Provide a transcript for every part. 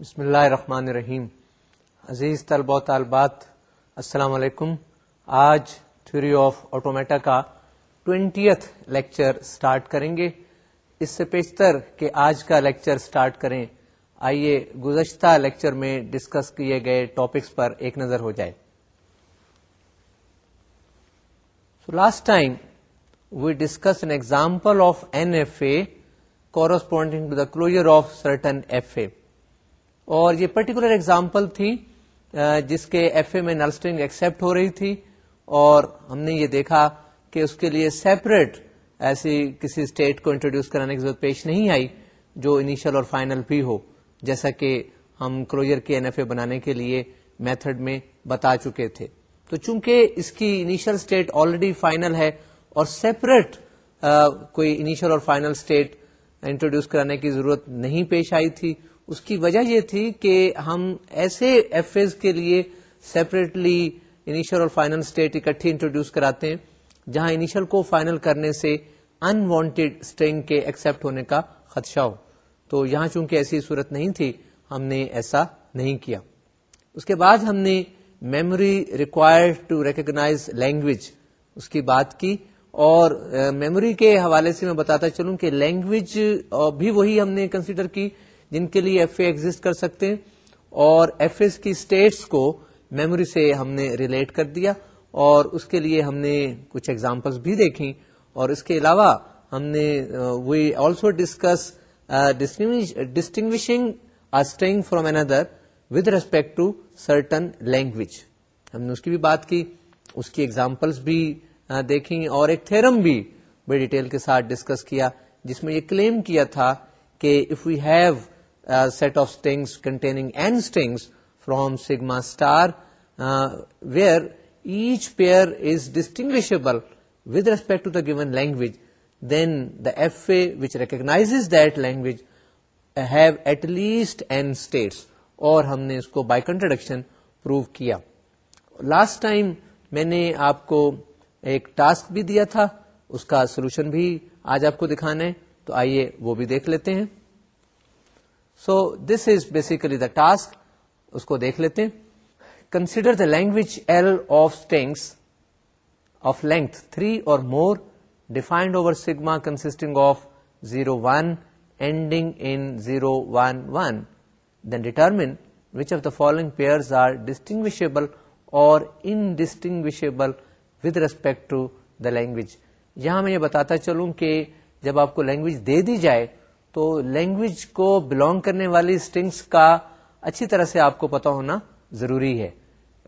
بسم اللہ الرحمن الرحیم. عزیز طلبہ و طالبات، السلام علیکم. آج تھیوری آف آٹومیٹا کا ٹوینٹیتھ لیکچر سٹارٹ کریں گے. اس سے پیشتر کہ آج کا لیکچر سٹارٹ کریں، آئیے گزشتہ لیکچر میں ڈسکس کیے گئے ٹاپکس پر ایک نظر ہو جائے. So last time we discuss an example of an F A corresponding to the closure of certain F A اور یہ پرٹیکولر ایگزامپل تھی جس کے ایف اے میں نلسٹنگ ایکسپٹ ہو رہی تھی، اور ہم نے یہ دیکھا کہ اس کے لیے سیپریٹ ایسی کسی اسٹیٹ کو انٹروڈیوس کرانے کی ضرورت پیش نہیں آئی، جو انیشل اور فائنل بھی ہو، جیسا کہ ہم کلوجر کے این ایف اے بنانے کے لیے میتھڈ میں بتا چکے تھے۔ تو چونکہ اس کی انیشل اسٹیٹ آلریڈی فائنل ہے، اور سیپریٹ کوئی انیشل اور فائنل اسٹیٹ انٹروڈیوس کرانے کی ضرورت نہیں پیش آئی تھی اس کی وجہ یہ تھی کہ ہم ایسے ایف ایز کے لیے سیپریٹلی انیشل اور فائنل اسٹیٹ اکٹھی انٹروڈیوس کراتے ہیں، جہاں انیشل کو فائنل کرنے سے انوانٹیڈ اسٹرنگ کے ایکسپٹ ہونے کا خدشہ ہو۔ تو یہاں چونکہ ایسی صورت نہیں تھی، ہم نے ایسا نہیں کیا۔ اس کے بعد ہم نے memory required to recognise language اس کی بات کی۔ اور میموری کے حوالے سے میں بتاتا چلوں کہ لینگویج بھی وہی ہم نے کنسیڈر کی۔ جن کے لیے ایف اے ایگزٹ کر سکتے ہیں اور ایف ایس کی اسٹیٹس کو میموری سے ہم نے ریلیٹ کر دیا اور اس کے لیے ہم نے کچھ ایگزامپلس بھی دیکھی اور اس کے علاوہ ہم نے we also discuss distinguishing string from another with respect to certain language ہم نے اس کی بھی بات کی، اس کی ایگزامپلس بھی دیکھی اور ایک تھرم بھی بڑی ڈیٹیل کے ساتھ ڈسکس کیا، جس میں یہ کلیم کیا تھا کہ if we have set of strings containing n strings from sigma star where each pair is distinguishable with respect to the given language then the F A which recognises that language have at least n states اور ہم نے اس کو by contradiction prove کیا last time میں نے آپ کو ایک ٹاسک بھی دیا تھا اس کا سولوشن بھی آج آپ کو دکھانا ہے تو آئیے وہ بھی دیکھ لیتے ہیں so this is basically the task اس کو دیکھ لیتے ہیں consider the language L of strings of length three or more defined over sigma consisting of zero one ending in zero one one then determine which of the following pairs are distinguishable or indistinguishable with respect to the language یہاں میں یہ بتاتا چلوں کہ جب آپ کو language دے دی جائے تو لینگویج کو بلونگ کرنے والی اسٹنگس کا اچھی طرح سے آپ کو پتا ہونا ضروری ہے۔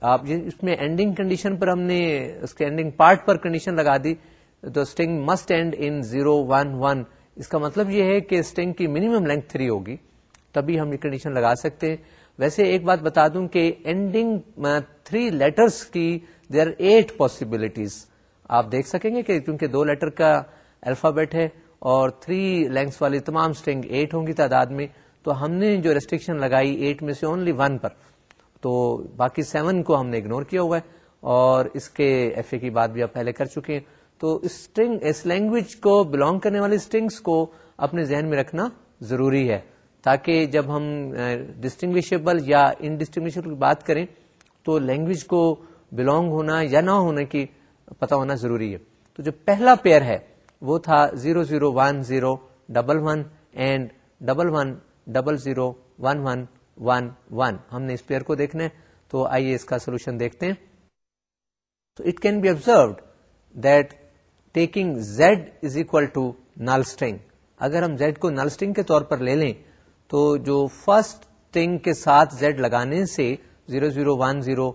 آپ اس میں اینڈنگ کنڈیشن پر ہم نے اس کے اینڈنگ پارٹ پر کنڈیشن لگا دی۔ تو string must end in zero one one اس کا مطلب یہ ہے کہ اسٹنگ کی منیمم لینتھ تھری ہوگی۔ تبھی ہم یہ کنڈیشن لگا سکتے ہیں۔ ویسے ایک بات بتا دوں کہ اینڈنگ تھری لیٹرس کی دیر ایٹ پاسبلٹیز آپ دیکھ سکیں گے کہ کیونکہ دو لیٹر کا الفابیٹ ہے اور تھری لینگس والی تمام اسٹنگ ایٹ ہوں گی تعداد میں، تو ہم نے جو ریسٹرکشن لگائی ایٹ میں سے اونلی ون پر۔ تو باقی سیون کو ہم نے اگنور کیا ہوا ہے۔ اور اس کے ایف اے کی بات بھی آپ پہلے کر چکے ہیں۔ تو اسٹرنگ اس لینگویج کو بلونگ کرنے والی اسٹرنگس کو اپنے ذہن میں رکھنا ضروری ہے۔ تاکہ جب ہم ڈسٹنگوشیبل یا انڈسٹنگوشیبل کی بات کریں، تو لینگویج کو بلونگ ہونا یا نہ ہونے کی پتا ہونا ضروری ہے۔ تو جو پہلا پیئر ہے وہ تھا zero zero one zero double one and double one double zero one one one one. ہم نے اس پیئر کو دیکھنا ہے، تو آئیے اس کا سولوشن دیکھتے ہیں۔ تو it can be observed that taking z is equal to null string اگر ہم زیڈ کو نل اسٹنگ کے طور پر لے لیں، تو جو فرسٹ اسٹنگ کے ساتھ زیڈ لگانے سے zero zero one zero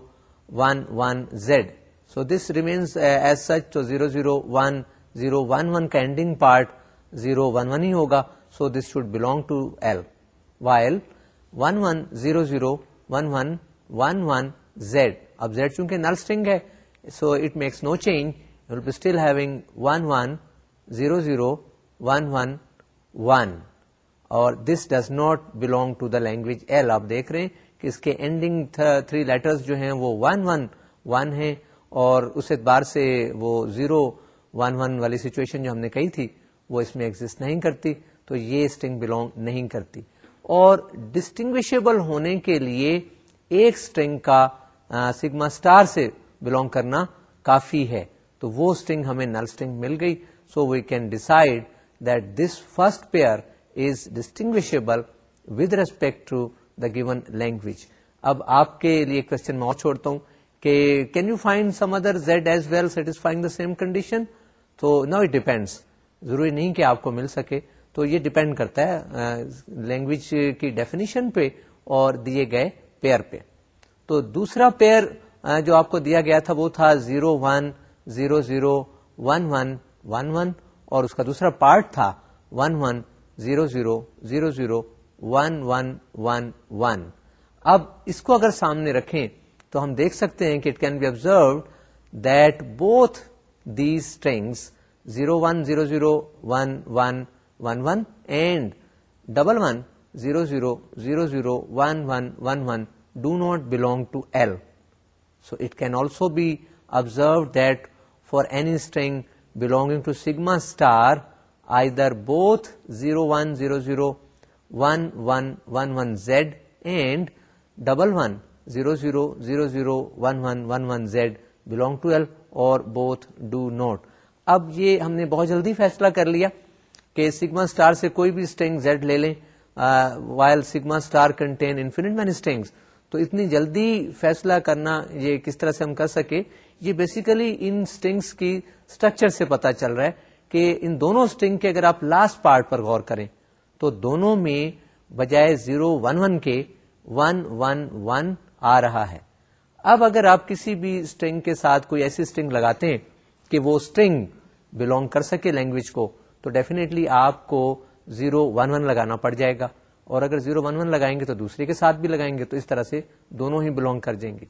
one one z so this remains as such تو zero zero one zero one one کا ending part zero one one ہی ہوگا so this should belong to L while one one zero zero one one one one z اب Z چونکہ null string ہے so it makes no change will be still having one one zero zero one one one اور this does not belong to the language L آپ دیکھ رہے ہیں کہ اس کے اینڈنگ تھری لیٹرز جو ہیں وہ ون ون ون ہے اور اس اعتبار سے وہ زیرو ون ون والی سچویشن جو ہم نے کہی تھی، وہ اس میں ایگزٹ نہیں کرتی، تو یہ اسٹنگ بلونگ نہیں کرتی۔ اور ڈسٹنگوشیبل ہونے کے لیے ایک اسٹرنگ کا سگما اسٹار سے بلونگ کرنا کافی ہے۔ تو وہ اسٹرنگ ہمیں نل اسٹرنگ مل گئی۔ So we can decide that this first pair is distinguishable with respect to the given language اب آپ کے لیے کوشچن میں اور چھوڑتا ہوں کہ can you find some other z as well satisfying the same condition تو نو اٹ ڈیپینڈس ضروری نہیں کہ آپ کو مل سکے. تو یہ ڈپینڈ کرتا ہے لینگویج کی ڈیفینیشن پہ اور دیے گئے پیئر پہ. تو دوسرا پیئر جو آپ کو دیا گیا تھا وہ تھا zero one zero zero one one one one اور اس کا دوسرا پارٹ تھا one one zero zero zero zero one one one one اب اس کو اگر سامنے رکھیں تو ہم دیکھ سکتے ہیں کہ it can be observe that both these strings zero one zero zero one one one one and double one zero zero zero zero one one one one do not belong to L so it can also be observe that for any string belonging to sigma star either both zero one zero zero one one one one z and double one zero zero zero zero one one one one z belong to L or both do not اب یہ ہم نے بہت جلدی فیصلہ کر لیا کہ سگما اسٹار سے کوئی بھی اسٹینگ زیڈ لے لیں while sigma star contain infinite many strings تو اتنی جلدی فیصلہ کرنا یہ کس طرح سے ہم کر سکے؟ یہ بیسیکلی ان اسٹنگس کی اسٹرکچر سے پتا چل رہا ہے کہ ان دونوں اسٹنگ کے اگر آپ لاسٹ پارٹ پر غور کریں، تو دونوں میں بجائے زیرو ون ون کے ون ون ون آ رہا ہے۔ اب اگر آپ کسی بھی اسٹرنگ کے ساتھ کوئی ایسی اسٹرنگ لگاتے ہیں کہ وہ اسٹرنگ بلونگ کر سکے لینگویج کو، تو ڈیفینیٹلی آپ کو زیرو ون ون لگانا پڑ جائے گا۔ اور اگر زیرو ون ون لگائیں گے تو دوسرے کے ساتھ بھی لگائیں گے، تو اس طرح سے دونوں ہی بلونگ کر جائیں گے۔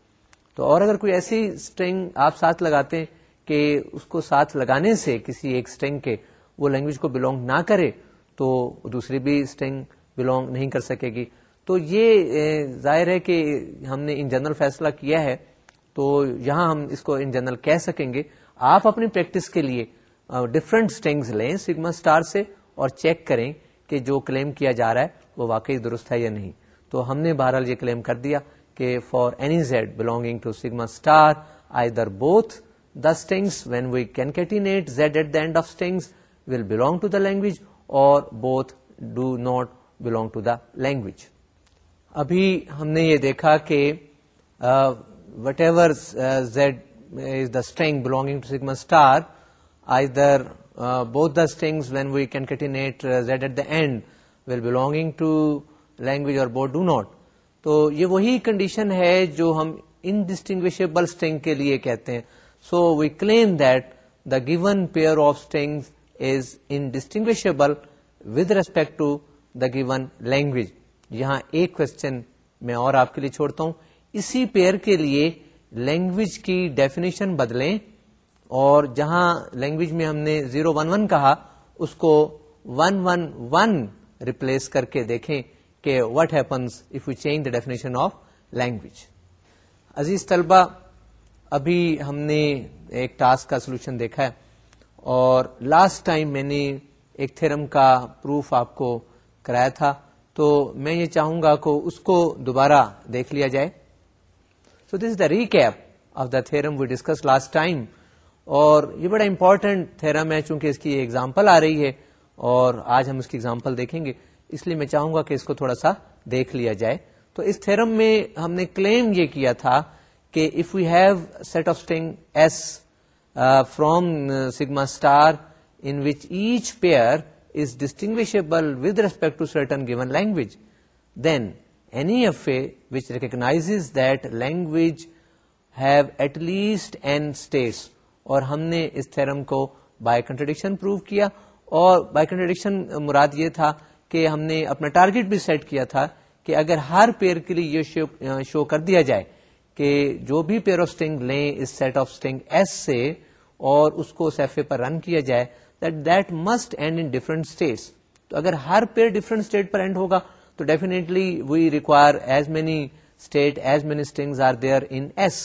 تو اور اگر کوئی ایسی اسٹرنگ آپ ساتھ لگاتے ہیں کہ اس کو ساتھ لگانے سے کسی ایک اسٹرنگ کے وہ لینگویج کو بلونگ نہ کرے، تو دوسری بھی اسٹرنگ بلونگ نہیں کر سکے گی۔ تو یہ ظاہر ہے کہ ہم نے ان جنرل فیصلہ کیا ہے، تو یہاں ہم اس کو ان جنرل کہہ سکیں گے۔ آپ اپنی پریکٹس کے لیے ڈفرنٹ اسٹنگز لیں سگما اسٹار سے اور چیک کریں کہ جو کلیم کیا جا رہا ہے، وہ واقعی درست ہے یا نہیں۔ تو ہم نے بہرحال یہ کلیم کر دیا کہ for any z belonging to sigma star either both the strings when we concatenate z at the end of strings will belong to the language or both do not belong to the language ابھی ہم نے یہ دیکھا کہ whatever z is the string belonging to sigma star either both the strings when we concatenate z at the end will belonging to language or both do not تو یہ وہی condition ہے جو ہم انڈسٹنگوشیبل اسٹنگ کے لیے کہتے ہیں. So we claim that the given pair of string is indistinguishable with respect to the given language یہاں ایک کوشچن میں اور آپ کے لیے چھوڑتا ہوں۔ اسی پیئر کے لیے لینگویج کی ڈیفینیشن بدلیں اور جہاں لینگویج میں ہم نے زیرو ون ون کہا، اس کو ون ون ون ریپلیس کر کے دیکھیں کہ what happens if you change the definition of language عزیز طلبہ، ابھی ہم نے ایک ٹاسک کا سولوشن دیکھا ہے اور لاسٹ ٹائم میں نے ایک تھرم کا پروف آپ کو کرایا تھا۔ تو میں یہ چاہوں گا کہ اس کو دوبارہ دیکھ لیا جائے۔ So this is the recap of the theorem we discuss last time اور یہ بڑا امپورٹنٹ تھرم ہے چونکہ اس کی ایگزامپل آ رہی ہے اور آج ہم اس کی ایگزامپل دیکھیں گے۔ اس لیے میں چاہوں گا کہ اس کو تھوڑا سا دیکھ لیا جائے۔ تو اس تھرم میں ہم نے کلیم یہ کیا تھا کہ if you have set of string S from sigma star in which each pair is distinguishable with respect to certain given language, then any FA which recognizes that language have at least n states, اور ہم نے اس theorem کو by contradiction prove کیا اور by contradiction مراد یہ تھا کہ ہم نے اپنا ٹارگیٹ بھی سیٹ کیا تھا کہ اگر ہر پیئر کے لیے یہ شو کر دیا جائے کہ جو بھی پیئر آف اسٹنگ لیں اس سیٹ آف اسٹنگ ایس سے اور اس کو سیفے پر رن کیا جائے that must end in different states تو اگر ہر پیئر ڈفرنٹ اسٹیٹ پر اینڈ ہوگا، تو definitely we require as many state as many strings are there in S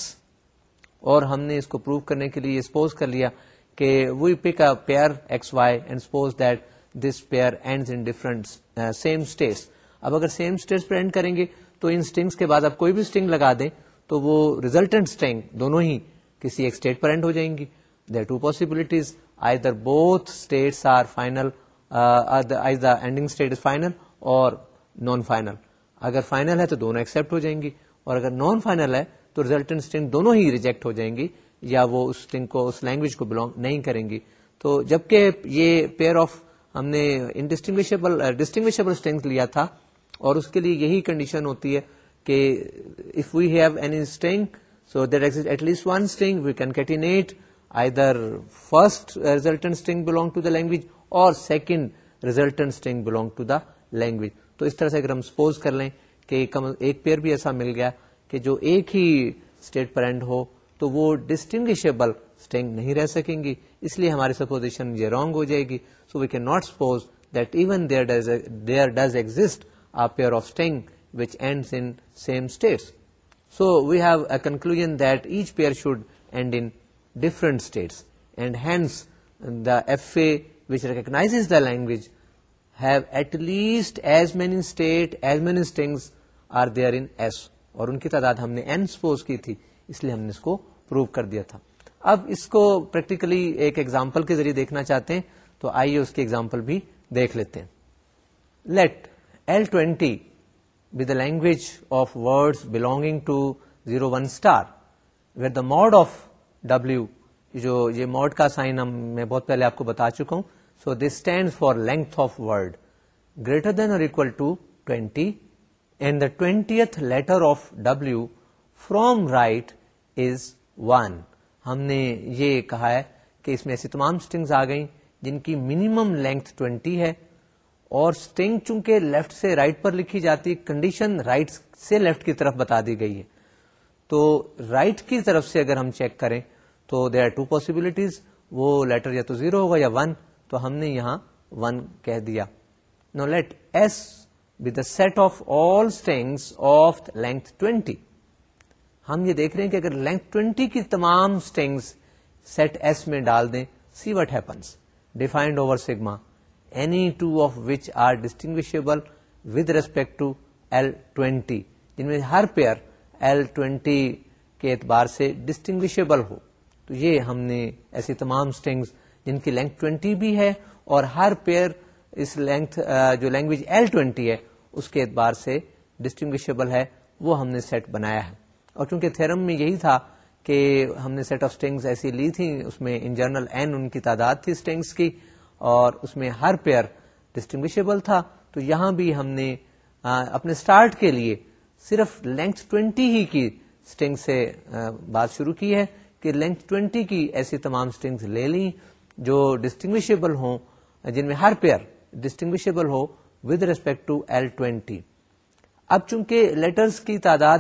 اور ہم نے اس کو پروو کرنے کے لیے سپوز کر لیا کہ we pick pair x y and suppose that this pair end in different same states اب اگر سیم اسٹیٹس پرنٹ کریں گے، تو ان اسٹنگس کے بعد آپ کوئی بھی اسٹنگ لگا دیں، تو وہ ریزلٹنٹ اسٹنگ دونوں ہی کسی ایک اسٹیٹ پر اینڈ ہو جائیں گی. There two possibilities either both states are final the ending state is final or non final اگر فائنل ہے تو دونوں ایکسپٹ ہو جائیں گی اور اگر نان فائنل ہے تو ریزلٹنٹ اسٹنگ دونوں ہی ریجیکٹ ہو جائیں گی یا وہ اس اسٹنگ کو، اس لینگویج کو بلونگ نہیں کریں گی. تو جبکہ یہ پیئر آف ہم نے انڈسٹنگوشبل ڈسٹنگوشبل اسٹنگ لیا تھا اور اس کے لیے یہی کنڈیشن ہوتی ہے کہ if we have any string so that at least one string we concatenate either first resultant string belong to the language or second resultant string belong to the language تو اس طرح سے اگر ہم سپوز کر لیں کہ ایک پیئر بھی ایسا مل گیا کہ جو ایک ہی اسٹیٹ پر اینڈ ہو، تو وہ ڈسٹنگشیبل اسٹنگ نہیں رہ سکیں گی۔ اس لیے ہماری سپوزیشن یہ رانگ ہو جائے گی۔ So we can not suppose that even there does exist a pair of string which end in same states so we have a conclusion that each pair should end in different states and hence the F A which recognises the language have at least as many state as many strings are there in S اور ان کی تعداد ہم نے N suppose کی تھی، اس لیے ہم نے اس کو پروو کر دیا تھا۔ اب اس کو پریکٹیکلی ایک ایگزامپل کے ذریعے دیکھنا چاہتے ہیں، تو آئیے اس کی ایگزامپل بھی دیکھ لیتے ہیں۔ Let L twenty with the language of word belonging to zero one star where the mod of W جو یہ موڈ کا سائن ہم میں بہت پہلے آپ کو بتا چکا ہوں. So this stand for length of word greater than or equal to twenty and the twentieth letter of W from right is one ہم نے یہ کہا ہے کہ اس میں ایسی تمام اسٹنگز آ گئیں جن کی منیمم لینتھ ٹوینٹی ہے اور اسٹنگ چونکہ لیفٹ سے رائٹ right پر لکھی جاتی کنڈیشن رائٹ سے لیفٹ کی طرف بتا دی گئی ہے۔ تو رائٹ right کی طرف سے اگر ہم چیک کریں تو دیر آر ٹو پاسبلٹیز وہ لیٹر یا تو زیرو ہوگا یا ون تو ہم نے یہاں ون کہہ دیا۔ Now let S with the set of all strings of length twenty ہم یہ دیکھ رہے ہیں کہ اگر لینتھ ٹوینٹی کی تمام اسٹنگس سیٹ ایس میں ڈال دیں see what happens defined over sigma any two of which are distinguishable with respect to L twenty جن میں ہر پیئر ایل ٹوینٹی کے اعتبار سے ڈسٹنگوشبل ہو۔ تو یہ ہم نے ایسی تمام اسٹنگس جن کی لینتھ ٹوینٹی بھی ہے اور ہر پیئر اس لینتھ جو لینگویج ایل ٹوینٹی ہے، اس کے اعتبار سے ڈسٹنگوشبل ہے۔ وہ ہم نے سیٹ بنایا ہے۔ اور چونکہ تھرم میں یہی تھا کہ ہم نے سیٹ آف اسٹنگس ایسی لی تھی اس میں ان جنرل این ان کی تعداد تھی اسٹنگس کی، اور اس میں ہر پیئر ڈسٹنگوشیبل تھا۔ تو یہاں بھی ہم نے اپنے اسٹارٹ کے لیے صرف لینتھ ٹوینٹی ہی کی اسٹنگ سے بات شروع کی ہے کہ لینتھ ٹوینٹی کی ایسی تمام اسٹنگس لے لیں جو ڈسٹنگوشیبل ہوں، جن میں ہر pair distinguishable who with respect to L twenty اب چونکہ لیٹرس کی تعداد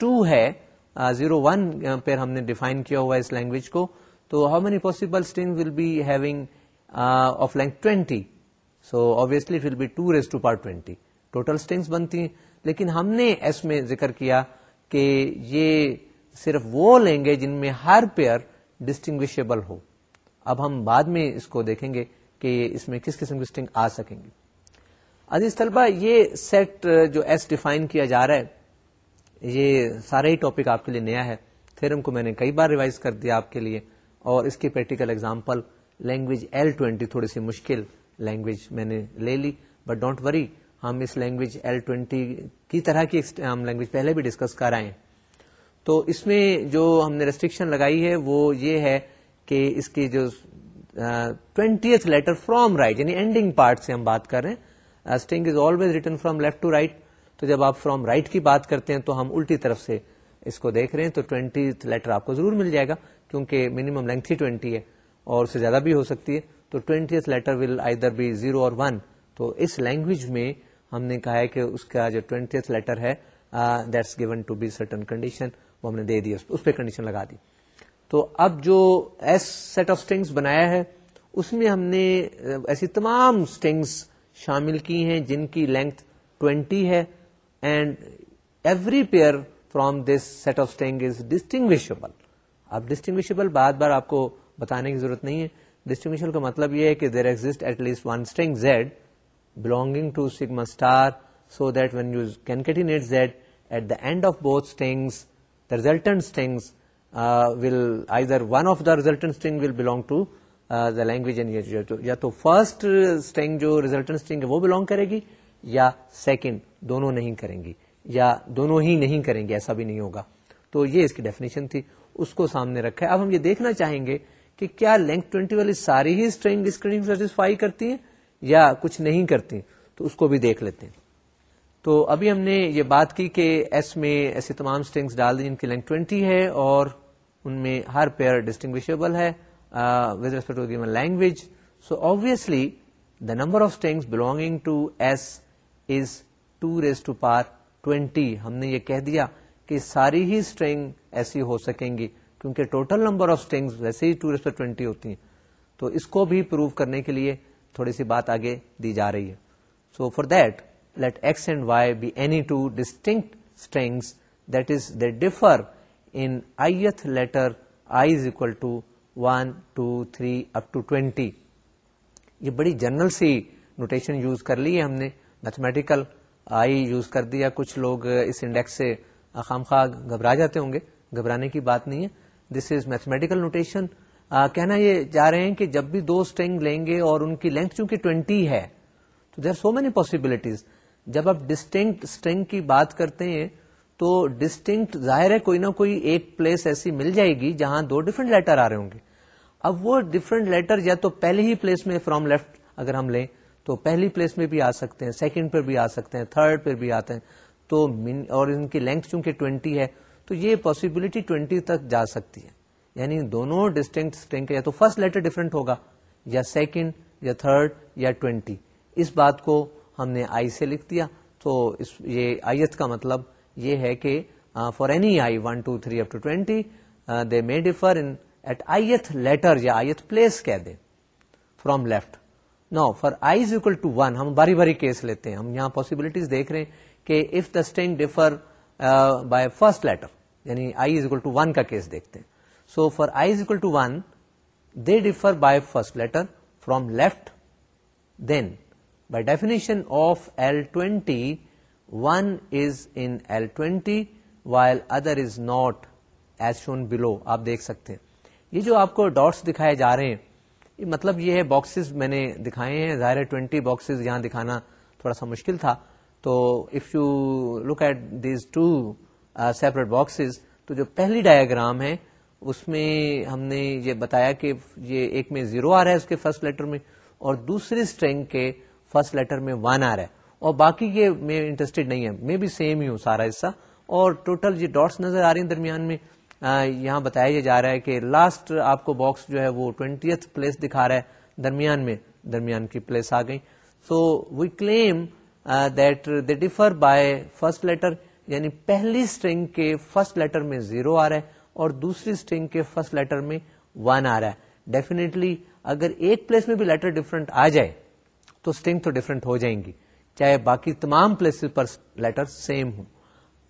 ٹو ہے زیرو ون پہ ہم نے ڈیفائن کیا ہوا اس لینگویج کو، تو how many possible string will be having of length twenty so obviously will be two raise to power twenty total strings بنتی ہیں۔ لیکن ہم نے ایس میں ذکر کیا کہ یہ صرف وہ لیں گے جن میں ہر پیئر ڈسٹنگوشیبل ہو۔ اب ہم بعد میں اس کو دیکھیں گے کہ اس میں کس قسم کی اسٹنگ آ سکیں گے عزیز طلبہ، یہ سیٹ جو ایس ڈیفائن کیا جا رہا ہے، یہ سارا ہی ٹاپک آپ کے لیے نیا ہے۔ تھرم کو میں نے کئی بار ریوائز کر دیا آپ کے لیے۔ اور اس کی practical example language L twenty تھوڑی سی مشکل لینگویج میں نے لے لی۔ بٹ ڈونٹ وری ہم اس لینگویج ایل ٹوینٹی کی طرح کی ہم لینگویج پہلے بھی ڈسکس کر آئے ہیں تو اس میں جو ہم نے ریسٹرکشن لگائی ہے وہ یہ ہے کہ اس کی جو ٹوینٹیتھ لیٹر فرام رائٹ یعنی اینڈنگ پارٹ سے ہم بات کر رہے ہیں۔ String is always written from left to right تو جب آپ فرام رائٹ کی بات کرتے ہیں تو ہم الٹی طرف سے اس کو دیکھ رہے ہیں تو ٹوینٹی لیٹر آپ کو ضرور مل جائے گا کیونکہ منیمم لینتھ ہی ٹوینٹی ہے اور اس سے زیادہ بھی ہو سکتی ہے۔ تو twenty letter will either be zero or one تو اس لینگویج میں ہم نے کہا ہے کہ اس کا جو ٹوینٹی لیٹر ہے that's given to be certain condition وہ ہم نے دے دی، اس پہ کنڈیشن لگا دی۔ تو اب جو ایس سیٹ آف اسٹنگس بنایا ہے، اس میں ہم نے ایسی تمام اسٹنگس شامل کی ہیں جن کی لینتھ ٹوینٹی ہے۔ And every pair from this set of string is distinguishable اب ڈسٹنگوشبل بار بار آپ کو بتانے کی ضرورت نہیں ہے۔ ڈسٹنگوشبل کا مطلب یہ ہے کہ there exist at least one string z belonging to sigma star so that when you concatenate Z, at the end of both strings, the resultant strings uh, will either one of the resultant string will belong to uh, the language and یا تو first string جو resultant string ہے وہ belong کرے گی یا second دونوں نہیں کریں گی یا دونوں ہی نہیں کریں گے ایسا بھی نہیں ہوگا تو یہ اس کی ڈیفینیشن تھی اس کو سامنے رکھا ہے۔ اب ہم یہ دیکھنا چاہیں گے کہ کیا لینک ٹوینٹی والی ساری ہی اسٹرنگ اسکرین سیٹسفائی کرتی ہیں؟ یا کچھ نہیں کرتی تو اس کو بھی دیکھ لیتے ہیں۔ تو ابھی ہم نے یہ بات کی کہ ایس میں ایسی تمام اسٹرنگس ڈال دی جن کی لینک ٹوینٹی ہے اور ان میں ہر پیئر ڈسٹنگوشیبل ہے with respect to given language so obviously the number of strings belonging to S is two raise to power twenty ہم نے یہ کہہ دیا کہ ساری ہی اسٹرنگ ایسی ہو سکیں گی کیونکہ ٹوٹل نمبر آف اسٹرنگ ویسے ہی ٹو ریسپیکٹ ٹوینٹی ہوتی ہیں۔ تو اس کو بھی پروو کرنے کے لیے تھوڑی سی بات آگے دی جا رہی ہے۔ So for that let x and y be any two distinct strings that is they differ in ith letter i is equal to one two three up to twenty یہ بڑی جنرل سی نوٹیشن یوز کر لی ہے ہم نے۔ Mathematical I use کر دیا۔ کچھ لوگ اس انڈیکس سے خام خواہ گھبرا جاتے ہوں گے۔ گھبرانے کی بات نہیں ہے۔ دس از میتھمیٹیکل نوٹیشن کہنا یہ جا رہے ہیں کہ جب بھی دو اسٹرنگ لیں گے اور ان کی لینتھ چونکہ ٹوینٹی ہے، تو دیر سو مینی پاسبلٹیز جب آپ ڈسٹنکٹ اسٹرنگ کی بات کرتے ہیں، تو ڈسٹنکٹ ظاہر ہے کوئی نہ کوئی ایک پلیس ایسی مل جائے گی جہاں دو ڈفرنٹ لیٹر آ رہے ہوں گے۔ اب وہ ڈفرنٹ لیٹر یا تو پہلی ہی پلیس میں فرام لیفٹ اگر ہم لیں، تو پہلی پلیس میں بھی آ سکتے ہیں سیکنڈ پہ بھی آ سکتے ہیں تھرڈ پہ بھی آتے ہیں۔ تو اور ان کی لینتھ چونکہ ٹوینٹی ہے، تو یہ پاسبلٹی ٹوینٹی تک جا سکتی ہے۔ یعنی دونوں ڈسٹنکٹ اسٹرنگ یا تو فرسٹ لیٹر ڈفرنٹ ہوگا، یا سیکنڈ یا تھرڈ یا ٹوینٹی اس بات کو ہم نے آئی سے لکھ دیا۔ تو اس، یہ آئیت کا مطلب یہ ہے کہ for any i one two three up to twenty they may differ in at ith letter یا آئیت پلیس کہہ دیں۔ From left now for i is equal to one ہم باری باری کیس لیتے ہیں۔ ہم یہاں پاسبلٹیز دیکھ رہے ہیں کہ if the string differ by first letter یعنی i is equal to one کا کیس دیکھتے ہیں۔ So for i is equal to one they differ by first letter from left then by definition of L twenty one is in L twenty while other is not as shown below آپ دیکھ سکتے ہیں. یہ جو آپ کو dots دکھائے جا رہے ہیں، یہ مطلب یہ ہے باکسز میں نے دکھائے ہیں. ظاہر ٹوینٹی باکسز یہاں دکھانا تھوڑا سا مشکل تھا. تو if you look at these two separate boxes تو جو پہلی ڈایاگرام ہے اس میں ہم نے یہ بتایا کہ یہ ایک میں زیرو آ رہا ہے اس کے فرسٹ لیٹر میں اور دوسری اسٹرینگ کے فرسٹ لیٹر میں ون آ رہا ہے اور باقی کے میں انٹرسٹیڈ نہیں ہے میں بھی سیم ہی ہوں سارا حصہ۔ اور ٹوٹل یہ ڈاٹس نظر آ رہی ہیں درمیان میں۔ یہاں بتایا جا رہا ہے کہ لاسٹ آپ کو باکس جو ہے وہ ٹوینٹیتھ پلیس دکھا رہا ہے درمیان میں۔ درمیان کی پلیس آ گئی so we claim that they differ by first letter یعنی پہلی اسٹرنگ کے فرسٹ لیٹر میں زیرو آ رہا ہے۔ اور دوسری اسٹرنگ کے فرسٹ لیٹر میں ون آ رہا ہے۔ ڈیفینیٹلی اگر ایک پلیس میں بھی لیٹر ڈفرنٹ آ جائے تو اسٹرنگ تو ڈفرنٹ ہو جائیں گی۔ چاہے باقی تمام پلیس پر لیٹر سیم ہوں۔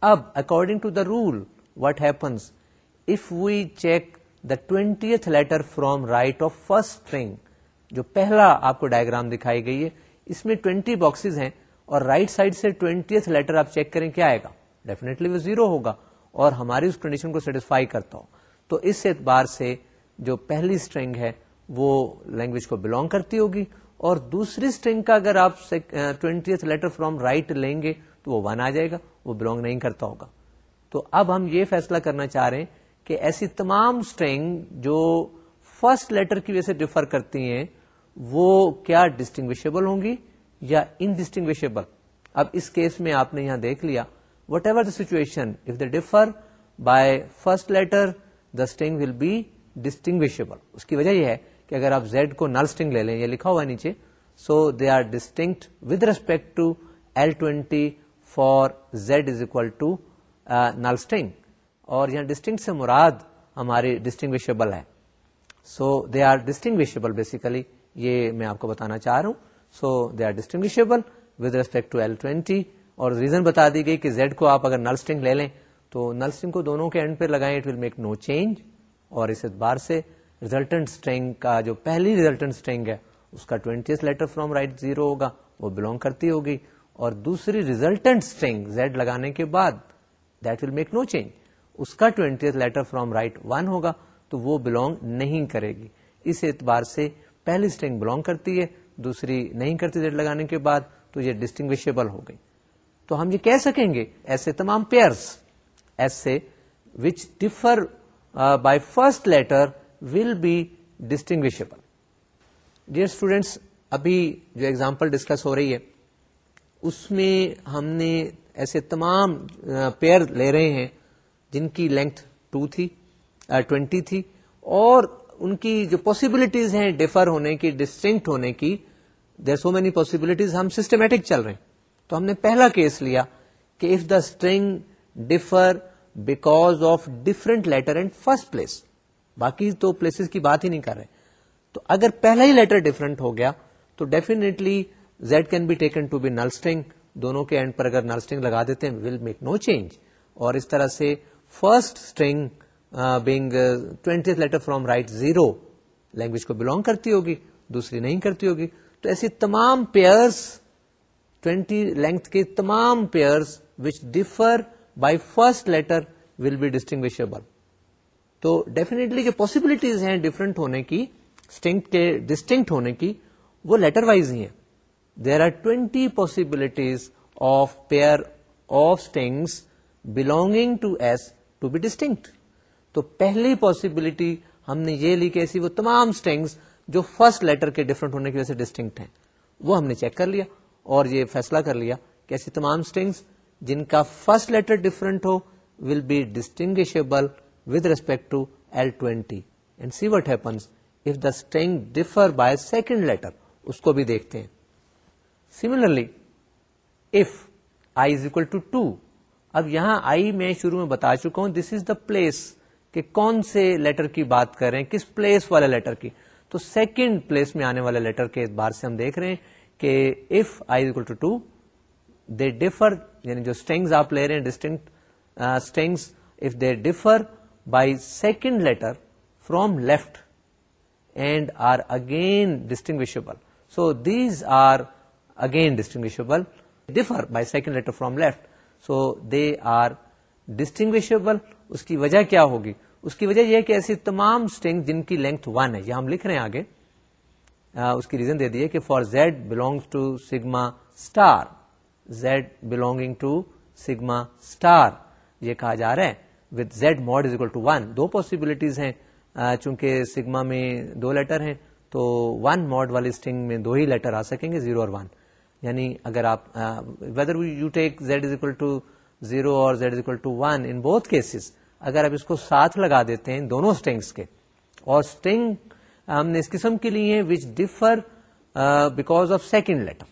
اب according to the rule what happens if we check the twentieth letter from right of first string جو پہلا آپ کو ڈائگرام دکھائی گئی ہے، اس میں ٹوینٹی باکسز ہیں اور رائٹ right سائڈ سے ٹوینٹیتھ لیٹر آپ چیک کریں کیا آئے گا؟ ڈیفینیٹلی وہ زیرو ہوگا۔ اور ہماری اس کنڈیشن کو سیٹسفائی کرتا ہو تو اس اعتبار سے جو پہلی اسٹرنگ ہے، وہ لینگویج کو بلونگ کرتی ہوگی۔ اور دوسری اسٹرنگ کا اگر آپ ٹوینٹیتھ لیٹر فرام رائٹ لیں گے، تو وہ ون آ جائے گا، وہ بلونگ نہیں کرتا ہوگا۔ تو اب ہم یہ فیصلہ کرنا چاہ رہے ہیں کہ ایسی تمام اسٹرنگ جو فرسٹ لیٹر کی وجہ سے ڈفر کرتی ہیں، وہ کیا ڈسٹنگوشیبل ہوں گی یا انڈسٹنگوشیبل اب اس کیس میں آپ نے یہاں دیکھ لیا۔ Whatever the situation if the differ by first letter the string will be distinguishable اس کی وجہ یہ ہے کہ اگر آپ زیڈ کو نل اسٹنگ لے لیں یہ لکھا ہوا نیچے so they are distinct with respect to L twenty for Z is equal to null string اور یہاں ڈسٹنگ سے مراد ہماری ڈسٹنگوشیبل ہے so they are distinguishable basically یہ میں آپ کو بتانا چاہ رہا ہوں so they are distinguishable with respect to L twenty اور ریزن بتا دی گئی کہ زیڈ کو آپ اگر نل اسٹنگ لے لیں تو نل اسٹنگ کو دونوں کے اینڈ پہ لگائیں it will make no change اور اس اعتبار سے ریزلٹنٹ اسٹرنگ کا جو پہلی ریزلٹنٹ اسٹرنگ ہے، اس کا twenty letter from right zero ہوگا، وہ بلونگ کرتی ہوگی اور دوسری ریزلٹنٹ اسٹرنگ زیڈ لگانے کے بعد that will make no change اس کا twenty letter from right one ہوگا، تو وہ بلونگ نہیں کرے گی۔ اس اعتبار سے پہلی اسٹرنگ بلونگ کرتی ہے، دوسری نہیں کرتی زیڈ لگانے کے بعد، تو یہ ڈسٹنگوشیبل ہو گئی۔ تو ہم یہ کہہ سکیں گے ایسے تمام پیئرس ایسے which differ by first letter will be distinguishable dear students ابھی جو ایگزامپل ڈسکس ہو رہی ہے، اس میں ہم نے ایسے تمام پیئر لے رہے ہیں جن کی لینتھ ٹو تھی ٹوینٹی تھی، اور ان کی جو پاسبلٹیز ہیں ڈفر ہونے کی ڈسٹنکٹ ہونے کی دیر سو مینی پاسبلٹیز ہم سسٹمیٹک چل رہے ہیں۔ تو ہم نے پہلا کیس لیا کہ if the string differ because of different letter and first place باقی تو پلیسز کی بات ہی نہیں کر رہے تو اگر پہلا ہی لیٹر ڈفرنٹ ہو گیا، تو definitely z can be taken to be null string دونوں کے اینڈ پر اگر نل اسٹنگ لگا دیتے ہیں ول میک نو چینج اور اس طرح سے first string being twenty letter from right zero language کو بلونگ کرتی ہوگی، دوسری نہیں کرتی ہوگی۔ تو ایسی تمام پیئرس ٹوینٹی لینتھ کے تمام pairs which differ by first letter will be distinguishable تو ڈیفینیٹلی جو پاسبلٹیز ہیں ڈفرنٹ ہونے کی کے ڈسٹنکٹ ہونے کی، وہ لیٹر وائز ہی ہیں. There are twenty possibilities of pair of strings belonging to S to be distinct تو پہلی پاسبلٹی ہم نے یہ لی کہ ایسی وہ تمام اسٹنگس جو فرسٹ لیٹر کے ڈفرنٹ ہونے کی وجہ سے ڈسٹنکٹ ہیں، وہ ہم نے چیک کر لیا. اور یہ فیصلہ کر لیا کہ ایسی تمام اسٹنگس جن کا first letter different who will be distinguishable with respect to L twenty and see what happens if the string differ by second letter اس کو بھی دیکھتے ہیں. Similarly if i is equal to two اب یہاں آئی میں شروع میں بتا چکا ہوں دس از دا پلیس کہ کون سے لیٹر کی بات کر رہے ہیں، کس پلیس والے لیٹر کی. تو سیکنڈ پلیس میں آنے والے لیٹر کے اعتبار سے ہم دیکھ رہے ہیں کہ if i equal to two they differ یعنی جو اسٹینگز آپ لے رہے ہیں distinct strings if they differ by second letter from left and are again distinguishable so these are again distinguishable differ by second letter from left so they are distinguishable اس کی وجہ کیا ہوگی؟ اس کی وجہ یہ کہ ایسی تمام اسٹنگ جن کی لینتھ ون ہے، یہ ہم لکھ رہے ہیں آگے اس کی ریزن دے دیے کہ for z belongs to sigma star z belonging to sigma star یہ کہا جا رہا ہے. With z mod is equal to one do possibilities ہیں. چونکہ سگما میں دو لیٹر ہیں، تو ون ماڈ والی اسٹنگ میں دو ہی لیٹر آ سکیں گے زیرو اور ون یعنی اگر آپ whether you take z is equal to zero اور z is equal to one in both cases اگر آپ اس کو ساتھ لگا دیتے ہیں دونوں اسٹنگس کے، اور اسٹنگ ہم نے اس قسم کے لیے which differ because of second letter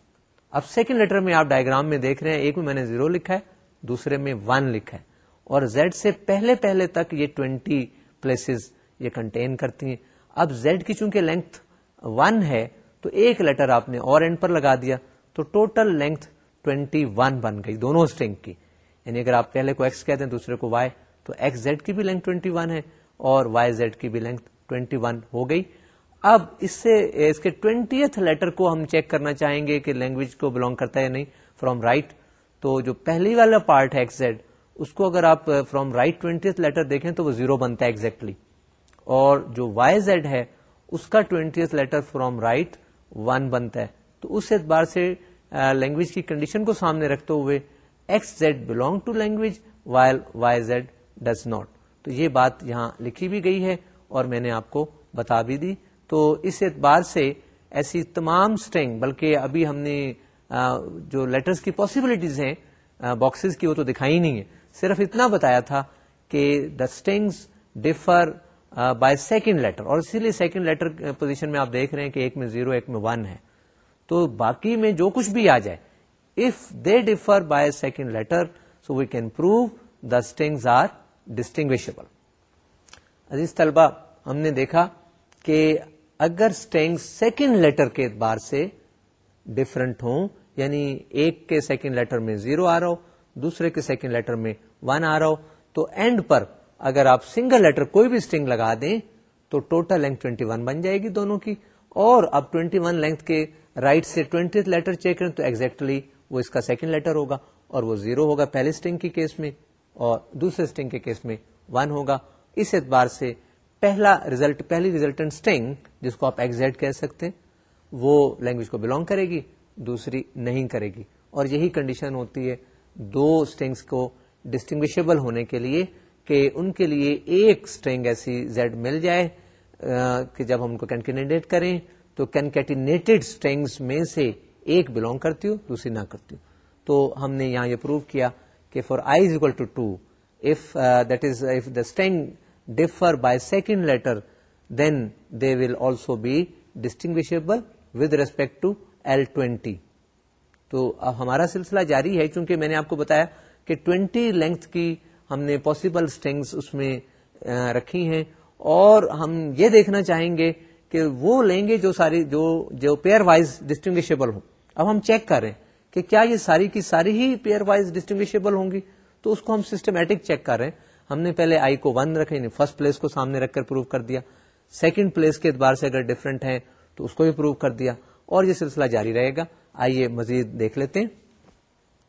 اب سیکنڈ لیٹر میں آپ ڈائگرام میں دیکھ رہے ہیں، ایک میں میں نے زیرو لکھا ہے، دوسرے میں ون لکھا ہے۔ اور زیڈ سے پہلے پہلے تک یہ ٹوینٹی پلیسز یہ کنٹین کرتی ہیں۔ اب زیڈ کی چونکہ لینتھ ون ہے، تو ایک لیٹر آپ نے اور اینڈ پر لگا دیا، تو ٹوٹل لینتھ ٹوینٹی ون بن گئی، دونوں اسٹنگ کی۔ یعنی اگر آپ پہلے کو ایکس کہتے ہیں دوسرے کو وائی تو ایکس زیڈ کی بھی لینتھ ٹوینٹی ون ہے اور وائی زیڈ کی بھی لینتھ ٹوینٹی ون ہو گئی۔ اب اس سے، اس کے ٹوینٹیتھ لیٹر کو ہم چیک کرنا چاہیں گے کہ لینگویج کو بلونگ کرتا ہے یا نہیں. فرام رائٹ تو جو پہلی والا پارٹ ہے ایکس زیڈ اس کو اگر آپ uh, from right twentieth letter دیکھیں تو وہ زیرو بنتا ہے ایگزیکٹلی اور جو وائی زیڈ ہے، اس کا twentieth letter from right one بنتا ہے. تو اس اعتبار سے uh, لینگویج کی کنڈیشن کو سامنے رکھتے ہوئے x z belong to language while y z does not تو یہ بات یہاں لکھی بھی گئی ہے اور میں نے آپ کو بتا بھی دی. تو اس اعتبار سے ایسی تمام اسٹینگ بلکہ ابھی ہم نے جو لیٹرز کی پاسبلٹیز ہیں باکسز کی، وہ تو دکھائی نہیں ہے صرف اتنا بتایا تھا کہ the strings differ by second letter اور اسی لیے سیکنڈ لیٹر پوزیشن میں آپ دیکھ رہے ہیں کہ ایک میں زیرو ایک میں ون ہے۔ تو باقی میں جو کچھ بھی آ جائے if they differ by second letter so we can prove the strings are distinguishable عزیز طلبہ ہم نے دیکھا کہ اگر اسٹینگ سیکنڈ لیٹر کے اعتبار سے ڈفرنٹ ہوں یعنی ایک کے سیکنڈ لیٹر میں زیرو آ رہا ہو، دوسرے کے سیکنڈ لیٹر میں ون آ رہا ہو، تو اینڈ پر اگر آپ سنگل لیٹر کوئی بھی اسٹنگ لگا دیں، تو ٹوٹل لینتھ 21 ون بن جائے گی دونوں کی۔ اور اب 21 ون لینتھ کے رائٹ سے ٹوینٹی لیٹر چیک کریں تو ایگزیکٹلی وہ اس کا سیکنڈ لیٹر ہوگا اور وہ زیرو ہوگا پہلے اسٹنگ کے کیس میں اور دوسرے اسٹنگ کے کیس میں ون ہوگا۔ اس اعتبار سے پہلا ریزلٹ پہلی ریزلٹنٹ اسٹنگ جس کو آپ ایگزیکٹ کہہ سکتے ہیں، وہ لینگویج کو بلونگ کرے گی، دوسری نہیں کرے گی۔ اور یہی کنڈیشن ہوتی ہے دو اسٹنگس کو ڈسٹنگوشبل ہونے کے لیے کہ ان کے لیے ایک اسٹرنگ ایسی زیڈ مل جائے کہ جب ہم ان کو کینکینیٹ کریں تو کینکیٹینیٹڈ اسٹرنگس میں سے ایک بلونگ کرتی ہوں دوسری نہ کرتی ہوں تو ہم نے یہاں یہ پروو کیا کہ for i is equal to two if that is if the string differ by second letter then they will also be distinguishable with respect to L twenty تو ہمارا سلسلہ جاری ہے کیونکہ میں نے آپ کو بتایا کہ ٹوینٹی لینتھ کی ہم نے پاسبل اسٹینگس اس میں رکھی ہیں۔ اور ہم یہ دیکھنا چاہیں گے کہ وہ لیں گے جو ساری، جو جو پیئر وائز ڈسٹنگوشبل ہوں۔ اب ہم چیک کر رہے ہیں کہ کیا یہ ساری کی ساری ہی پیئر وائز ڈسٹنگوشبل ہوں گی؟ تو اس کو ہم سسٹمیٹک چیک کر رہے ہیں۔ ہم نے پہلے آئی کو ون رکھے فرسٹ پلیس کو سامنے رکھ کر پروو کر دیا۔ سیکنڈ پلیس کے اعتبار سے اگر ڈفرنٹ ہے تو اس کو بھی پروو کر دیا۔ اور یہ سلسلہ جاری رہے گا۔ آئیے مزید دیکھ لیتے ہیں۔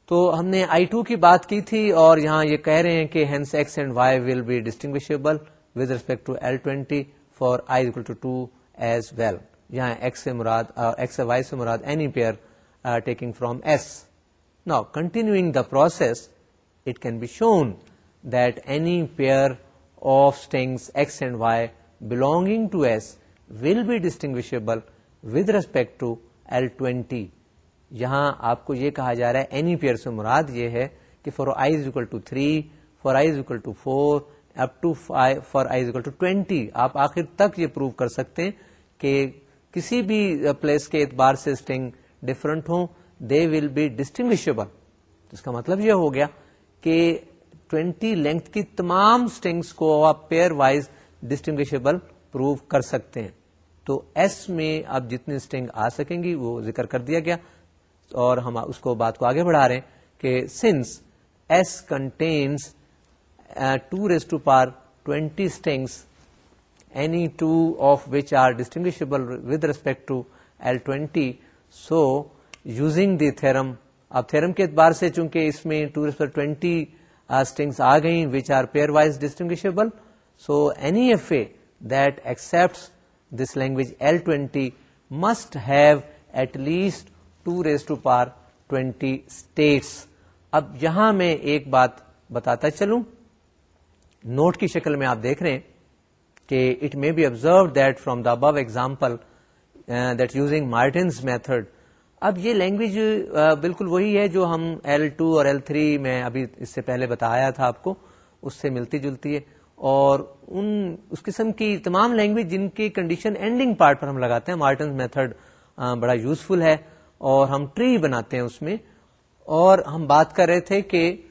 تو ہم نے آئی ٹو کی بات کی تھی اور یہاں یہ کہہ رہے ہیں کہ hence x and y will be distinguishable with respect to L twenty for i equal to two as well یہاں ایکس سے مراد ایکس وائی سے مراد any pair taking from S نا continuing the process it can be shown that any pair of strings x and y belonging to S will be distinguishable with respect to L twenty یہاں آپ کو یہ کہا جا رہا ہے any pair سے مراد یہ ہے کہ for i is equal to three for i is equal to four up to for i is equal to twenty آپ آخر تک یہ پروو کر سکتے ہیں کہ کسی بھی uh, پلیس کے اعتبار سے اسٹنگ ڈفرنٹ ہوں دے ول بی ڈسٹنگوشبل اس کا مطلب یہ ہو گیا کہ ٹوینٹی لینتھ کی تمام اسٹنگس کو آپ پیئر وائز ڈسٹنگوشبل پروو کر سکتے ہیں۔ تو ایس میں اب جتنی اسٹنگ آ سکیں گی وہ ذکر کر دیا گیا۔ اور ہم اس کو بات کو آگے بڑھا رہے ہیں کہ since S contains two raise to power twenty strings any two of which are distinguishable with respect to L twenty so using the theorem اب تھرم کے اعتبار سے چونکہ اس میں ٹو ریسپیکٹ ٹوینٹی اسٹنگس آ گئی which are pair wise distinguishable so any F A that accept this language L twenty must have at least two raise to power twenty states اب یہاں میں ایک بات بتاتا چلوں۔ نوٹ کی شکل میں آپ دیکھ رہے ہیں کہ it may be observe that from the above example that using Martin's method اب یہ لینگویج بالکل وہی ہے جو ہم ایل ٹو اور ایل تھری میں ابھی اس سے پہلے بتایا تھا آپ کو، اس سے ملتی جلتی ہے۔ اور ان، اس قسم کی تمام لینگویج جن کی کنڈیشن اینڈنگ پارٹ پر ہم لگاتے ہیں مارٹنس میتھڈ بڑا یوزفل ہے۔ اور ہم ٹری بناتے ہیں اس میں۔ اور ہم بات کر رہے تھے کہ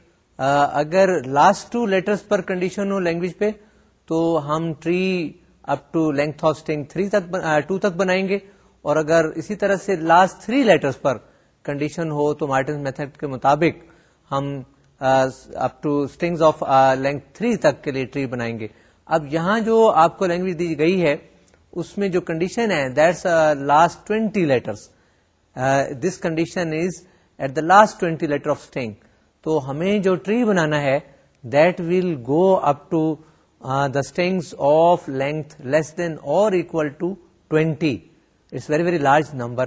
اگر لاسٹ ٹو لیٹرس پر کنڈیشن ہو لینگویج پہ، تو ہم tree up to length of three تک ٹو تک بنائیں گے۔ اور اگر اسی طرح سے لاسٹ تھری لیٹرس پر کنڈیشن ہو تو مارٹن میتھڈ کے مطابق ہم up to string of length three تک کے لیے ٹری بنائیں گے۔ اب یہاں جو آپ کو لینگویج دی گئی ہے، اس میں جو کنڈیشن ہے that's last twenty letters this condition is at the last twenty letter of string تو ہمیں جو ٹری بنانا ہے that will go up to the strings of length less than اور equal to twenty it's very very large number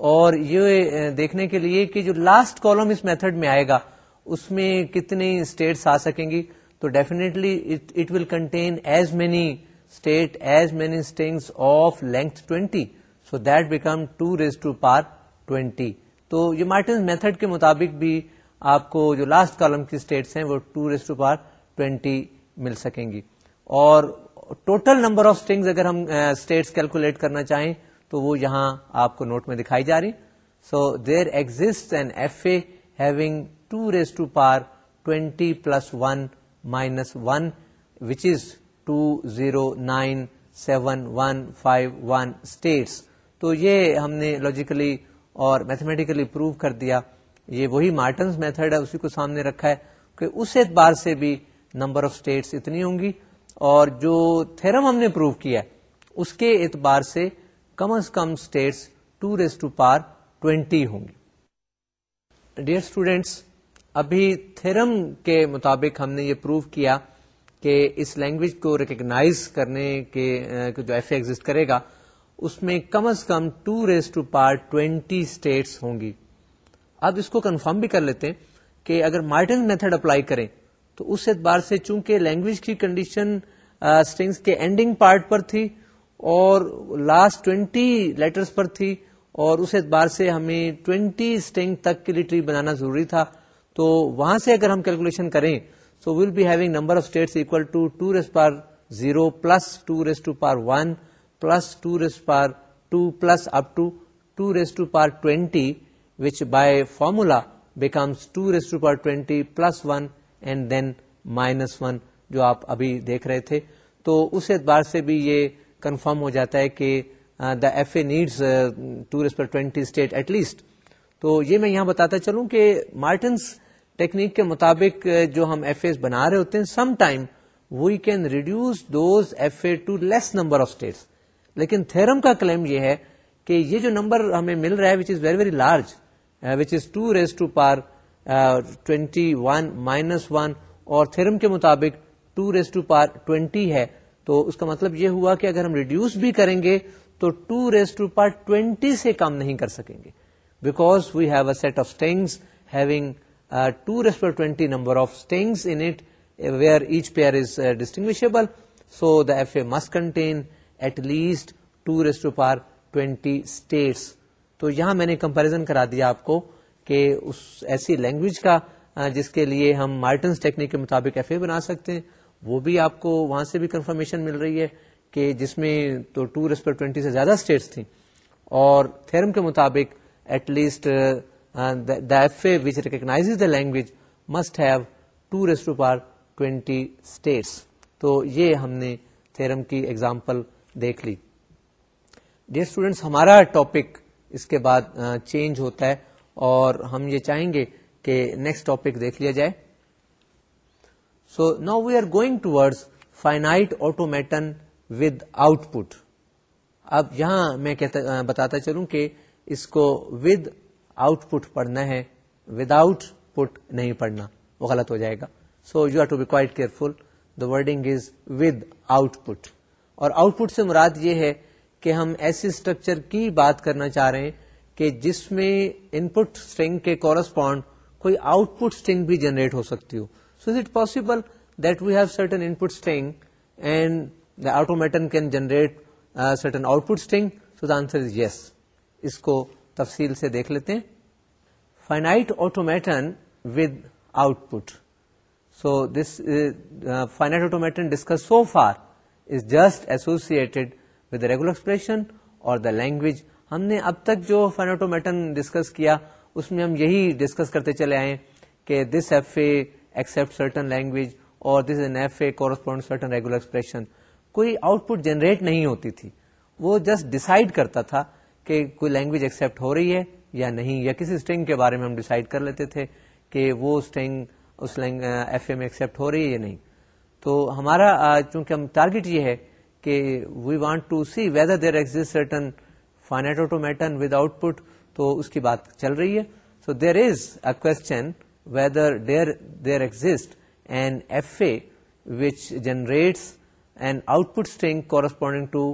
اور یہ دیکھنے کے لیے کہ جو لاسٹ کالم اس میتھڈ میں آئے گا، اس میں کتنی اسٹیٹس آ سکیں گی؟ تو definitely it will contain as many state as many strings of length twenty so that become two raise to power twenty تو یہ مارٹن میتھڈ کے مطابق بھی آپ کو جو لاسٹ کالم کی اسٹیٹس ہیں، وہ two raise to power twenty مل سکیں گی. اور ٹوٹل نمبر آف اسٹنگز اگر ہم اسٹیٹس کیلکولیٹ کرنا چاہیں تو وہ یہاں آپ کو نوٹ میں دکھائی جا رہی۔ So there exist N F A having two raise to power twenty plus one minus one which is two zero nine seven one five one states تو یہ ہم نے لاجیکلی اور میتھمیٹیکلی پروو کر دیا۔ یہ وہی مارٹنس میتھڈ ہے، اسی کو سامنے رکھا ہے کہ اس اعتبار سے بھی نمبر آف اسٹیٹس اتنی ہوں گی۔ اور جو تھرم ہم نے پروو کیا ہے، اس کے اعتبار سے کم از کم states two raise to power twenty ہوں گی۔ ڈیئر اسٹوڈینٹس ابھی تھرم کے مطابق ہم نے یہ پروو کیا کہ اس لینگویج کو ریکگنائز کرنے کے جو ایف ایگزٹ کرے گا، اس میں کم از کم two raise to power twenty states ہوں گی۔ اب اس کو کنفرم بھی کر لیتے ہیں کہ اگر مارٹن میتھڈ اپلائی کریں، تو اس اعتبار سے چونکہ لینگویج کی کنڈیشن اسٹنگس کے اینڈنگ پارٹ پر تھی اور لاسٹ ٹوینٹی لیٹرس پر تھی اور اس اعتبار سے ہمیں ٹوینٹی اسٹنگ تک کے لیے ٹری بنانا ضروری تھا۔ تو وہاں سے اگر ہم کیلکولیشن کریں so will be having number of states equal to two raise power zero plus two raise to power one plus two raise power two plus up to two raise to power twenty which by formula becomes two raise to power twenty plus one and then minus one جو آپ ابھی دیکھ رہے تھے۔ تو اس اعتبار سے بھی یہ کنفرم ہو جاتا ہے کہ the F A needs two raise power twenty state at least تو یہ میں یہاں بتاتا چلوں کہ مارٹنس ٹیکنیک کے مطابق جو ہم ایف اے بنا رہے ہوتے ہیں some time we can reduce those F A to less number of states لیکن تھرم کا کلیم یہ ہے کہ یہ جو نمبر ہمیں مل رہا ہے which is very very large which is two raise to power twenty one minus one اور تھرم کے مطابق two raise to power twenty ہے تو اس کا مطلب یہ ہوا کہ اگر ہم ریڈیوس بھی کریں گے تو two raise to power twenty سے کم نہیں کر سکیں گے۔ Because we have a set of strings having two raise power twenty number of strings in it where each pair is distinguishable so the F A must contain at least two raise to power twenty states تو یہاں میں نے comparison کرا دیا آپ کو کہ اس ایسی لینگویج کا uh, جس کے لیے ہم مارٹنس ٹیکنیک کے مطابق ایف اے بنا سکتے ہیں۔ وہ بھی آپ کو وہاں سے بھی کنفرمیشن مل رہی ہے کہ جس میں تو ٹو ریس پر ٹوینٹی سے زیادہ اسٹیٹس تھیں۔ اور تھرم کے مطابق at least the F A which recognize the language must have two raise to power twenty states تو یہ ہم نے تھرم کی ایگزامپل دیکھ لی۔ ڈیئر اسٹوڈینٹس ہمارا ٹاپک اس کے بعد uh, چینج ہوتا ہے اور ہم یہ چاہیں گے کہ نیکسٹ ٹاپک دیکھ لیا جائے۔ So now we are going to do finite automaton with output اب یہاں میں بتاتا چلوں کہ اس کو ود آؤٹ پٹ پڑھنا ہے ود آؤٹ پٹ نہیں پڑھنا، وہ غلط ہو جائے گا۔ So you are to be quite careful the wording is with output اور آؤٹ پٹ سے مراد یہ ہے کہ ہم ایسی اسٹرکچر کی بات کرنا چاہ رہے ہیں کہ جس میں ان پٹ اسٹرنگ کے کورسپونڈ کوئی آؤٹ پٹ اسٹرنگ بھی جنریٹ ہو سکتی ہو۔ So is it possible that we have certain input string and the automaton can generate certain output string so the answer is yes اس کو تفصیل سے دیکھ لیتے ہیں finite automaton with output so this finite automaton discuss so far is just associated with regular expression اور دا language ہم نے اب تک جو فائنوٹومیٹن ڈسکس کیا اس میں ہم یہی ڈسکس کرتے چلے آئے کہ this F A accept certain language اور this N F A correspond certain regular expression کوئی آؤٹ پٹ جنریٹ نہیں ہوتی تھی. وہ جسٹ ڈسائڈ کرتا تھا کہ کوئی لینگویج ایکسپٹ ہو رہی ہے یا نہیں یا کسی اسٹنگ کے بارے میں ہم ڈسائڈ کر لیتے تھے کہ وہ اسٹنگ اس ایف اے میں ایکسپٹ ہو رہی ہے یا نہیں. تو ہمارا چونکہ ہم ٹارگیٹ یہ ہے کہ we want to see whether there exist certain finite automaton with output تو اس کی بات چل رہی ہے. So there is a question whether there there exist N F A which generates an output string corresponding to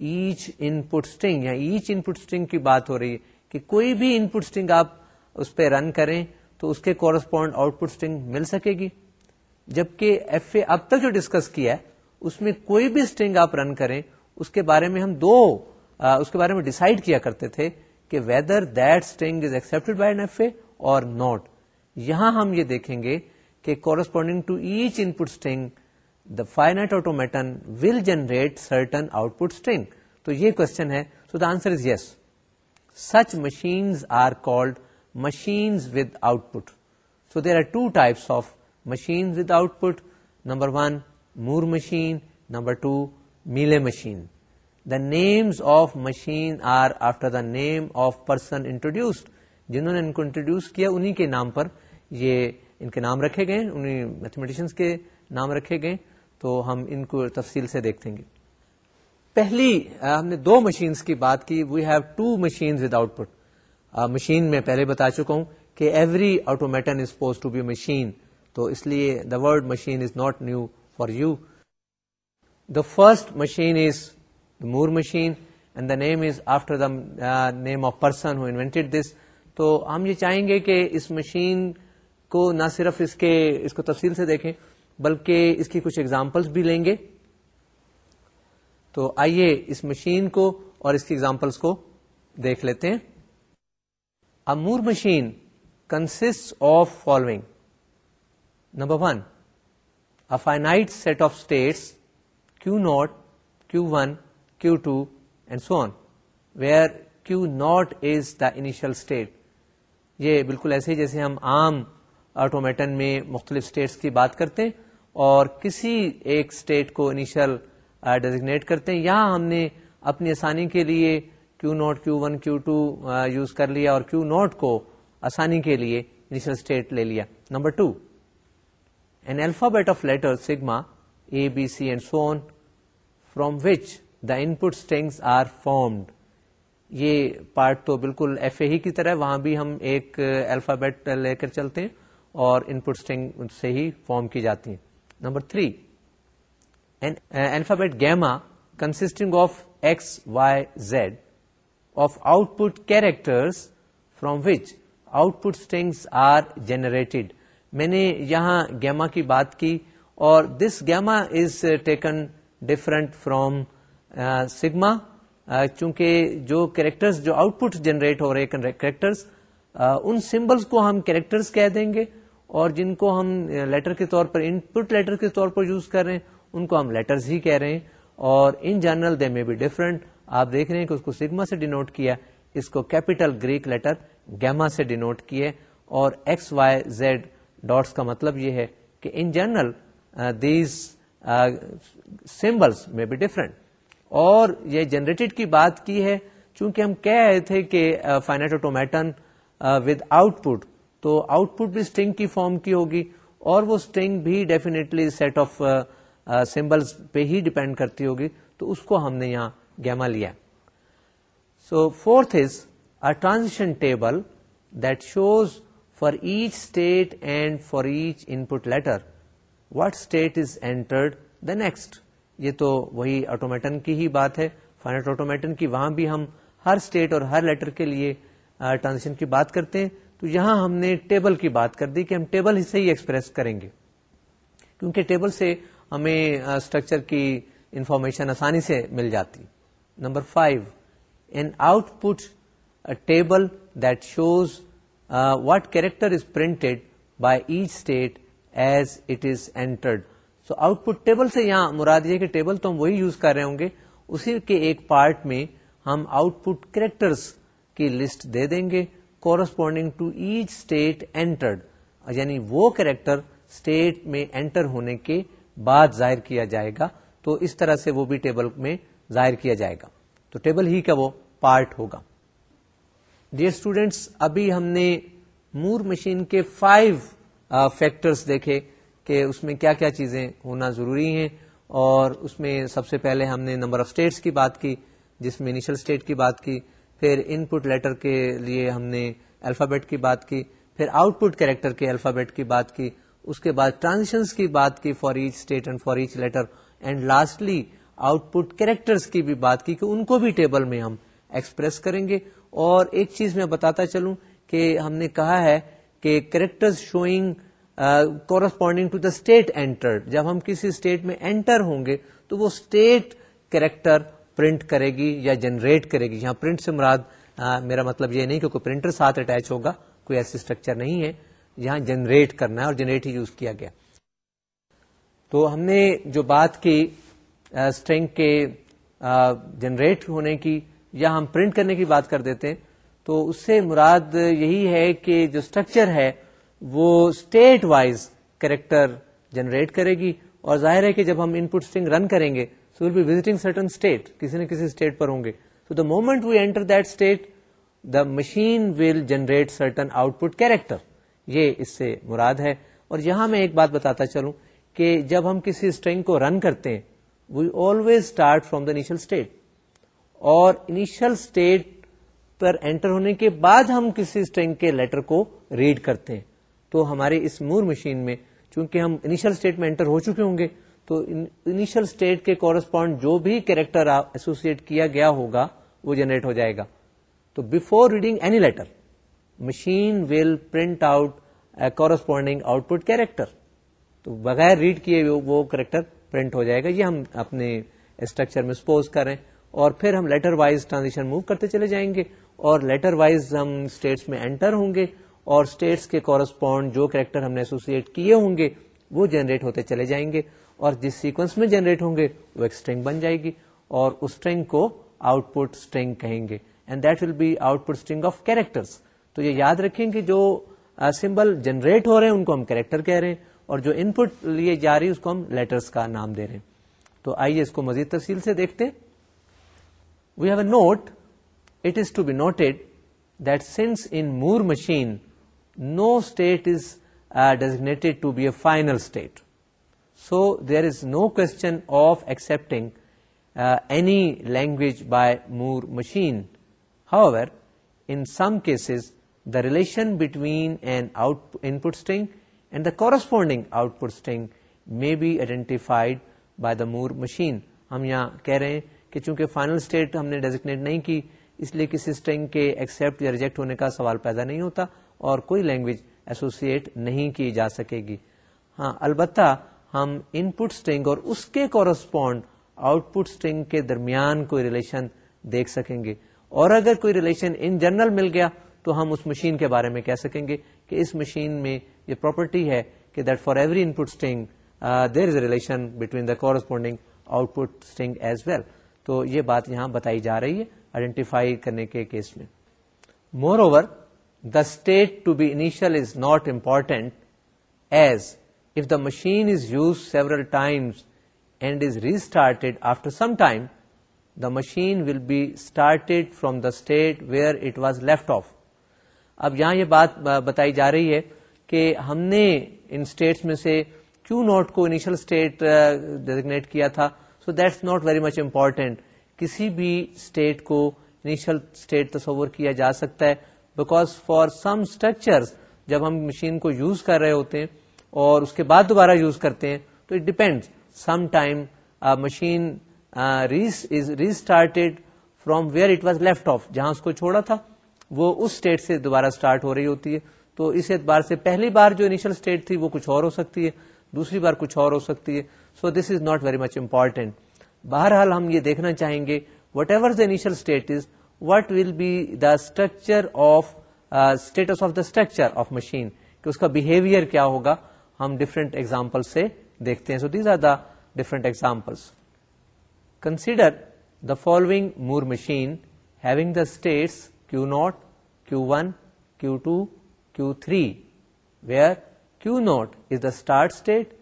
each input یا each input sting کی بات ہو رہی ہے کہ کوئی بھی ان پٹ اسٹنگ آپ اس پہ رن کریں تو اس کے کورسپونڈ آؤٹ پٹ اسٹنگ مل سکے گی۔ جبکہ ایف اے اب تک جو ڈسکس کیا ہے اس میں کوئی بھی اسٹنگ آپ رن کریں اس کے بارے میں ہم دو آ, اس کے بارے میں ڈسائڈ کیا کرتے تھے کہ whether that string is accept by N F A or not یہاں ہم یہ دیکھیں گے کہ corresponding to each input string the finite automaton will generate certain output string تو یہ کوشچن ہے. So the answer is yes such machines are called machines with output so there are two types of machine with output number one Moore machine number two Mealy machine the names of machine are after the name of person introduced جنہوں نے ان کو introduce کیا انہیں کے نام پر یہ ان کے نام رکھے گئے انہیں میتھمیٹیشنس کے نام رکھے گئے۔ تو ہم ان کو تفصیل سے دیکھتے گے۔ پہلی ہم نے دو مشینز کی بات کی۔ We have two machine with output machine میں پہلے بتا چکا ہوں کہ every automaton is supposed to be machine تو اس لیے the word machine is not new for you the first machine is Moore machine and the name is after the name of person who invented this تو ہم یہ چاہیں گے کہ اس machine کو نہ صرف اس کے اس کو تفصیل سے دیکھیں، بلکہ اس کی کچھ ایگزامپلس بھی لیں گے۔ تو آئیے اس مشین کو اور اس کی ایگزامپلس کو دیکھ لیتے ہیں۔ Moore machine consist of following number one a finite set of states Q naught Q one Q two and so on where Q naught is the initial state یہ بالکل ایسے جیسے ہم عام آٹومیٹن میں مختلف اسٹیٹس کی بات کرتے ہیں اور کسی ایک اسٹیٹ کو انیشل ڈیزگنیٹ کرتے ہیں یہاں ہم نے اپنی آسانی کے لیے Q naught Q one Q two use کر لیا اور کیو نوٹ کو آسانی کے لیے انیشل اسٹیٹ لے لیا۔ Number two n alphabet of letter sigma A B C and so on from which the input strings are formed یہ پارٹ تو بالکل ایف اے ہی کی طرح وہاں بھی ہم ایک الفابیٹ لے کر چلتے ہیں اور ان پٹ اسٹنگ سے ہی فارم کی جاتی ہیں۔ Number three alphabet gamma consisting of X Y Z of output characters from which output strings are generated میں نے یہاں گیما کی بات کی اور this gamma is taken different from sigma چونکہ جو کریکٹرز جو آؤٹ پٹ جنریٹ ہو رہے کریکٹرز ان سمبلس کو ہم کریکٹرز کہہ دیں گے اور جن کو ہم لیٹر کے طور پر ان پٹ لیٹر کے طور پر یوز کر رہے ہیں، ان کو ہم لیٹرز ہی کہہ رہے ہیں اور ان جنرل دے میں بی ڈفرنٹ آپ دیکھ رہے ہیں کہ اس کو سگما سے ڈینوٹ کیا اس کو کیپیٹل گریک لیٹر گیما سے ڈینوٹ کیے اور ایکس وائی زیڈ ڈاٹس کا مطلب یہ ہے کہ ان جنرل دیز سمبلس میں بی ڈفرنٹ اور یہ جنریٹڈ کی بات کی ہے، چونکہ ہم کہہ رہے تھے کہ finite automaton with output تو آؤٹ پٹ بھی اسٹنگ کی فارم کی ہوگی، اور وہ اسٹنگ بھی ڈیفینیٹلی سیٹ آف سمبلس پہ ہی ڈپینڈ کرتی ہوگی، تو اس کو ہم نے یہاں گیما لیا so fourth is a transition table that shows for each state and for each input letter what state is entered the next یہ تو وہی آٹومیٹن کی ہی بات ہے۔ فائنٹ آٹومیٹن کی وہاں بھی ہم ہر اسٹیٹ اور ہر لیٹر کے لیے ٹرانزیکشن کی بات کرتے ہیں۔ تو یہاں ہم نے ٹیبل کی بات کر دی کہ ہم ٹیبل سے ہی ایکسپریس کریں گے۔ کیونکہ ٹیبل سے ہمیں اسٹرکچر کی انفارمیشن آسانی سے مل جاتی۔ Number five an output table that shows what character is printed by each state as it is entered so output table سے یہاں مراد یہ کہ ٹیبل تو ہم وہی یوز کر رہے ہوں گے، اسی کے ایک پارٹ میں ہم آؤٹ پٹ کریکٹرس کی لسٹ دے دیں گے corresponding to each state entered یعنی وہ کریکٹر اسٹیٹ میں انٹر ہونے کے بعد ظاہر کیا جائے گا، تو اس طرح سے وہ بھی ٹیبل میں ظاہر کیا جائے گا۔ تو ٹیبل ہی کا وہ پارٹ ہوگا۔ ڈیئر اسٹوڈینٹس ابھی ہم نے مور مشین کے فائیو فیکٹرس دیکھے۔ کہ اس میں کیا کیا چیزیں ہونا ضروری ہیں اور اس میں سب سے پہلے ہم نے نمبر آف اسٹیٹس کی بات کی، جس میں انیشل اسٹیٹ کی بات کی، پھر ان پٹ لیٹر کے لیے ہم نے الفابیٹ کی بات کی، پھر آؤٹ پٹ کیریکٹر کے الفابیٹ کی بات کی، اس کے بعد ٹرانزیشن کی بات کی for each state and for each letter and lastly output character کی بھی بات کی کہ ان کو بھی ٹیبل میں ہم ایکسپریس کریں گے۔ اور ایک چیز میں بتاتا چلوں کہ ہم نے کہا ہے کہ character showing corresponding to the state entered جب ہم کسی اسٹیٹ میں انٹر ہوں گے تو وہ اسٹیٹ کریکٹر پرنٹ کرے گی یا جنریٹ کرے گی. یہاں پرنٹ سے مراد میرا مطلب یہ نہیں کہ کوئی پرنٹر ساتھ اٹیچ ہوگا، کوئی ایسی اسٹرکچر نہیں ہے. یہاں جنریٹ کرنا ہے اور جنریٹ ہی یوز کیا گیا. تو ہم نے جو بات کی اسٹرنگ کے جنریٹ ہونے کی یا ہم پرنٹ کرنے کی بات کر دیتے ہیں، تو اس سے مراد یہی ہے کہ جو اسٹرکچر ہے وہ اسٹیٹ وائز کریکٹر جنریٹ کرے گی اور ظاہر ہے کہ جب ہم ان پٹ اسٹنگ رن کریں گے so will be visiting certain state کسی نہ کسی اسٹیٹ پر ہوں گے. تو the moment we enter that state the machine will generate certain output character یہ اس سے مراد ہے. اور یہاں میں ایک بات بتاتا چلوں کہ جب ہم کسی اسٹرنگ کو رن کرتے ہیں we always start from the initial state اور انیشل اسٹیٹ پر انٹر ہونے کے بعد ہم کسی اسٹرنگ کے لیٹر کو ریڈ کرتے ہیں. تو ہمارے اس مور مشین میں چونکہ ہم انیشل اسٹیٹ میں انٹر ہو چکے ہوں گے، تو انیشل اسٹیٹ کے کورسپونڈ جو بھی کیریکٹر ایسوسیٹ کیا گیا ہوگا، وہ جنریٹ ہو جائے گا۔ تو before reading any letter machine will print out corresponding output character تو بغیر ریڈ کیے وہ کریکٹر پرنٹ ہو جائے گا۔ یہ ہم اپنے اسٹرکچر میں سپوز کریں اور پھر ہم لیٹر وائز ٹرانزیکشن موو کرتے چلے جائیں گے۔ اور لیٹر وائز ہم اسٹیٹس میں انٹر ہوں گے۔ اور اسٹیٹس کے کورسپونڈ جو کریکٹر ہم نے ایسوسیٹ کیے ہوں گے، وہ جنریٹ ہوتے چلے جائیں گے اور جس سیکوینس میں جنریٹ ہوں گے، وہ ایک اسٹرنگ بن جائے گی اور اس اسٹرنگ کو آؤٹ پٹ اسٹرنگ کہیں گے and that will be output string of characters تو یہ یاد رکھیں کہ جو سمبل جنریٹ ہو رہے ہیں، ان کو ہم کیریکٹر کہہ رہے ہیں اور جو ان پٹ لیے جا رہی ہے اس کو ہم لیٹرس کا نام دے رہے ہیں۔ تو آئیے اس کو مزید تفصیل سے دیکھتے we have a note it is to be noted that since in Moore machine no state is designated to be a final state so there is no question of accepting any language by Moore machine however in some cases the relation between an out input string and the corresponding output string may be identified by the Moore machine ہم یہاں کہہ رہے ہیں کہ چونکہ final state ہم نے designate نہیں کی اس لیے کسی اسٹنگ کے ایکسپٹ یا ریجیکٹ ہونے کا سوال پیدا نہیں ہوتا اور کوئی لینگویج ایسوسیٹ نہیں کی جا سکے گی۔ ہاں البتہ ہم ان پٹ اسٹنگ اور اس کے کورسپونڈ آؤٹ پٹ اسٹنگ کے درمیان کوئی ریلیشن دیکھ سکیں گے۔ اور اگر کوئی ریلیشن ان جنرل مل گیا تو ہم اس مشین کے بارے میں کہہ سکیں گے کہ اس مشین میں یہ پراپرٹی ہے کہ that for every input string there is a relation between the corresponding output string as well تو یہ بات یہاں بتائی جا رہی ہے۔ آئیڈینٹیفائی کرنے کے کیس میں۔ Moreover the state to be initial is not important as if the machine is use several times and is restarted after some time the machine will be started from the state where it was left off اب یہاں یہ بات بتائی جا رہی ہے کہ ہم نے ان اسٹیٹس میں سے کیو نوٹ کو انیشل اسٹیٹ ڈیزگنیٹ کیا تھا؟ So that's not very much important کسی بھی اسٹیٹ کو انیشل اسٹیٹ تصور کیا جا سکتا ہے بیکاز فار سم اسٹرکچر جب ہم مشین کو یوز کر رہے ہوتے ہیں اور اس کے بعد دوبارہ یوز کرتے ہیں تو it depend some time machine restarted from where it was left off جہاں اس کو چھوڑا تھا، وہ اس اسٹیٹ سے دوبارہ اسٹارٹ ہو رہی ہوتی ہے۔ تو اس اعتبار سے پہلی بار جو انیشل اسٹیٹ تھی، وہ کچھ اور ہو سکتی ہے۔ دوسری بار کچھ اور ہو سکتی ہے۔ So this is not very much important بہرحال ہم یہ دیکھنا چاہیں گے whatever the initial state is what will be the structure of states of the structure of machine کہ اس کا بہیویئر کیا ہوگا؟ ہم ڈفرینٹ ایگزامپل سے دیکھتے ہیں۔ So these are the different examples consider the following Moore machine having the states Q naught, Q1, Q2, Q3, where Q naught is the start state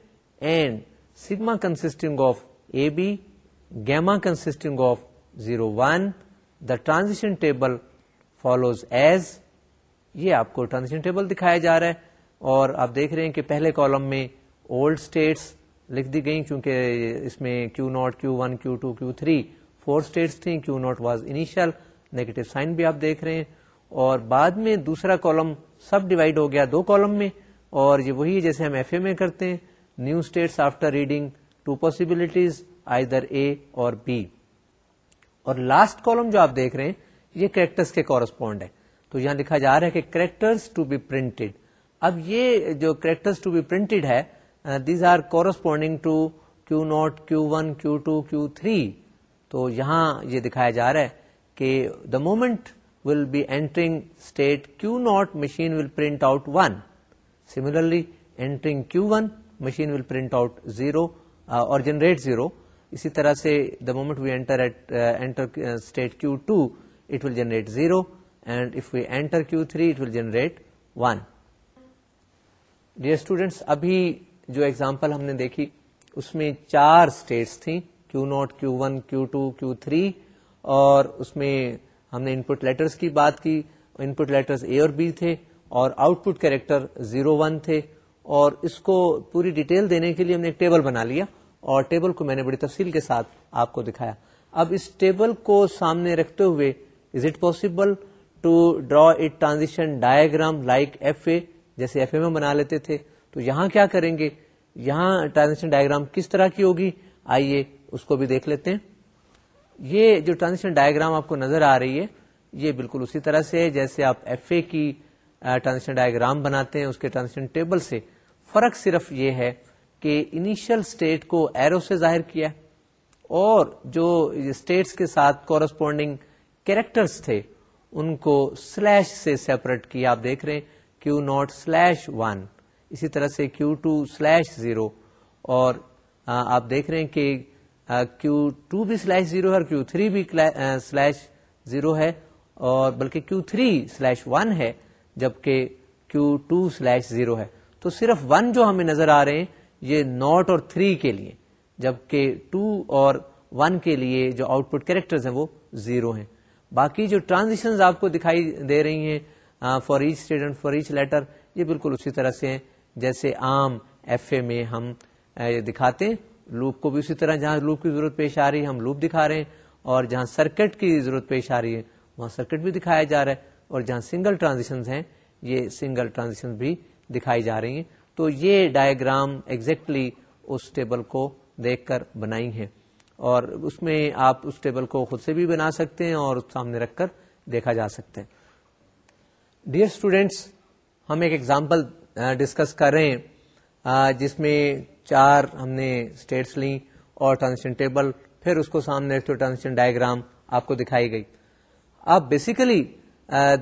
and sigma consisting of AB, gamma consisting of 0, 1. The transition table follows as یہ آپ کو transition table دکھایا جا رہا ہے اور آپ دیکھ رہے ہیں کہ پہلے کالم میں اولڈ اسٹیٹس لکھ دی گئی کیونکہ اس میں Q naught Q one Q two Q three four states تھیں Q naught was initial negative sign بھی آپ دیکھ رہے ہیں اور بعد میں دوسرا کالم سب ڈیوائڈ ہو گیا دو کالم میں اور یہ وہی جیسے ہم ایف اے میں کرتے ہیں new states after reading two possibilities either A اور بی اور لاسٹ کالم جو آپ دیکھ رہے ہیں، یہ کریکٹرس کے کورسپونڈ ہے تو یہاں لکھا جا رہا ہے کہ کریکٹرس ٹو بی پرنٹڈ اب یہ جو کریکٹرس ٹو بی پرنٹڈ ہے these are corresponding to Q naught Q one Q two Q three تو یہاں یہ دکھایا جا رہا ہے کہ the moment will be entering state Q naught machine will print out one similarly entering Q one machine will print out zero اور generate zero اسی طرح سے the moment we enter at enter state Q two it will generate zero and if we enter Q three it will generate one dear students ابھی جو example ہم نے دیکھی اس میں چار اسٹیٹس تھیں Q naught Q one Q two Q three اور اس میں ہم نے ان پٹ لیٹرس کی بات کی ان پٹ لیٹرس اے اور بی تھے اور output character zero one تھے اور اس کو پوری ڈیٹیل دینے کے لیے ہم نے ایک ٹیبل بنا لیا اور ٹیبل کو میں نے بڑی تفصیل کے ساتھ آپ کو دکھایا۔ اب اس ٹیبل کو سامنے رکھتے ہوئے is it possible to draw it transition diagram like F A جیسے ایف اے میں بنا لیتے تھے؟ تو یہاں کیا کریں گے؟ یہاں ٹرانزیکشن ڈائگرام کس طرح کی ہوگی؟ آئیے اس کو بھی دیکھ لیتے ہیں۔ یہ جو ٹرانزیکشن ڈائگرام آپ کو نظر آ رہی ہے، یہ بالکل اسی طرح سے ہے جیسے آپ ایف اے کی ٹرانزیکشن ڈائگرام بناتے ہیں اس کے ٹرانزیکشن ٹیبل سے۔ فرق صرف یہ ہے کہ انیشل اسٹیٹ کو ایرو سے ظاہر کیا اور جو اسٹیٹس کے ساتھ کورسپونڈنگ کیریکٹرس تھے، ان کو سلیش سے سیپریٹ کیا۔ آپ دیکھ رہے ہیں کیو ناٹ سلیش ون اسی طرح سے کیو ٹو سلیش زیرو اور آپ دیکھ رہے ہیں کہ کیو ٹو بھی سلیش زیرو ہے اور کیو تھری بھی سلیش زیرو ہے۔ اور، بلکہ کیو تھری سلیش ون ہے، جبکہ کیو ٹو سلیش زیرو ہے۔ تو صرف ون جو ہمیں نظر آ رہے ہیں یہ ناٹ اور تھری کے لیے، جبکہ ٹو اور ون کے لیے جو آؤٹ پٹ کیریکٹر ہیں وہ زیرو ہیں۔ باقی جو ٹرانزیکشن آپ کو دکھائی دے رہی ہیں for each student for each letter یہ بالکل اسی طرح سے ہیں۔ جیسے عام ایف اے میں ہم دکھاتے ہیں۔ لوپ کو بھی اسی طرح، جہاں لوپ کی ضرورت پیش آ رہی ہے، ہم لوپ دکھا رہے ہیں۔ اور جہاں سرکٹ کی ضرورت پیش آ رہی ہے، وہاں سرکٹ بھی دکھایا جا رہا ہے۔ اور جہاں سنگل ٹرانزیکشن ہیں، یہ سنگل ٹرانزیکشن بھی دکھائی جا رہی ہیں۔ تو یہ ڈائگرام ایگزیکٹلی اس ٹیبل کو دیکھ کر بنائی ہے اور اس میں آپ اس ٹیبل کو خود سے بھی بنا سکتے ہیں اور سامنے رکھ کر دیکھا جا سکتے ہیں ڈیئر اسٹوڈینٹس ہم ایک ایگزامپل ڈسکس کر رہے ہیں۔ جس میں چار ہم نے اسٹیٹس لی اور ٹرانزیکشن ٹیبل پھر اس کو سامنے رکھتے ٹرانزیکشن ڈائگرام آپ کو دکھائی گئی۔ اب basically